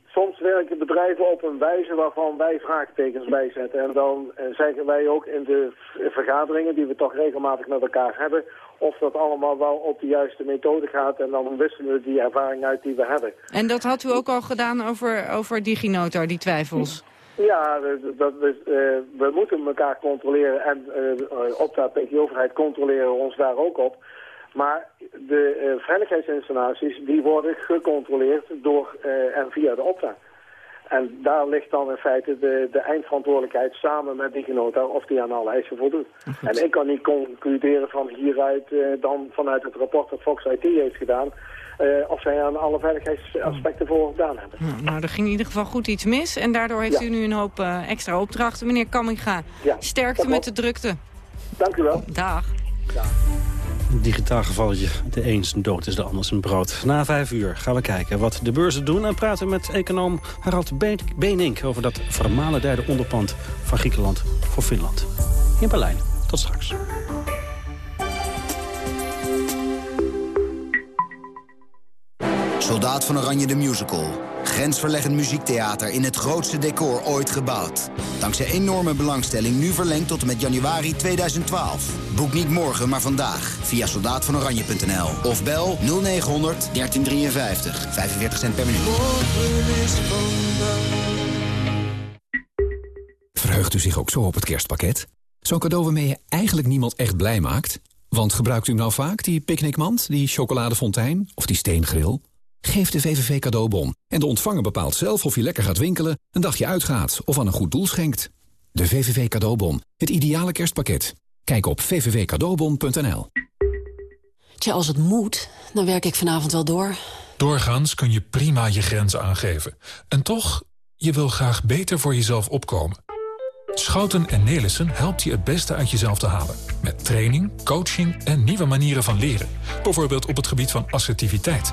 soms werken bedrijven op een wijze waarvan wij vraagtekens bijzetten. En dan eh, zeggen wij ook in de vergaderingen die we toch regelmatig met elkaar hebben... of dat allemaal wel op de juiste methode gaat. En dan wisselen we die ervaring uit die we hebben. En dat had u ook al gedaan over, over DigiNotar, die twijfels? Ja, dat is, eh, we moeten elkaar controleren en uh, op de PG-overheid controleren we ons daar ook op. Maar de eh, veiligheidsinstallaties die worden gecontroleerd door en via de opta. En daar ligt dan in feite de, de eindverantwoordelijkheid samen met DigiNota of die aan alle eisen voldoet. En ik kan niet concluderen van hieruit eh, dan vanuit het rapport dat Fox IT heeft gedaan... eh, of zij aan alle veiligheidsaspecten voldaan hebben. Nou, nou, er ging in ieder geval goed iets mis. En daardoor heeft Ja. u nu een hoop eh, extra opdrachten. Meneer Kamminga, Ja, sterkte met de drukte. Dank u wel. Dag. Digitaal gevalletje. De een zijn dood is de ander zijn brood. Na vijf uur gaan we kijken wat de beurzen doen... en praten met econoom Harald Be- Benink... over dat vermalen derde onderpand van Griekenland voor Finland. In Berlijn. Tot straks. Soldaat van Oranje de Musical. Grensverleggend muziektheater in het grootste decor ooit gebouwd. Dankzij enorme belangstelling nu verlengd tot en met januari 2012. Boek niet morgen, maar vandaag via soldaatvanoranje.nl. Of bel 0900 1353. 45 cent per minuut. Verheugt u zich ook zo op het kerstpakket? Zo'n cadeau waarmee je eigenlijk niemand echt blij maakt? Want gebruikt u nou vaak die picknickmand, die chocoladefontein of die steengril? Geef de VVV cadeaubon en de ontvanger bepaalt zelf of je lekker gaat winkelen, een dagje uitgaat of aan een goed doel schenkt. De VVV cadeaubon, het ideale kerstpakket. Kijk op vvvcadeaubon.nl. Tja, als het moet, dan werk ik vanavond wel door. Doorgaans kun je prima je grenzen aangeven. En toch, je wil graag beter voor jezelf opkomen. Schouten en Nelissen helpt je het beste uit jezelf te halen. Met training, coaching en nieuwe manieren van leren. Bijvoorbeeld op het gebied van assertiviteit.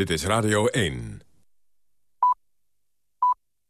Dit is Radio 1.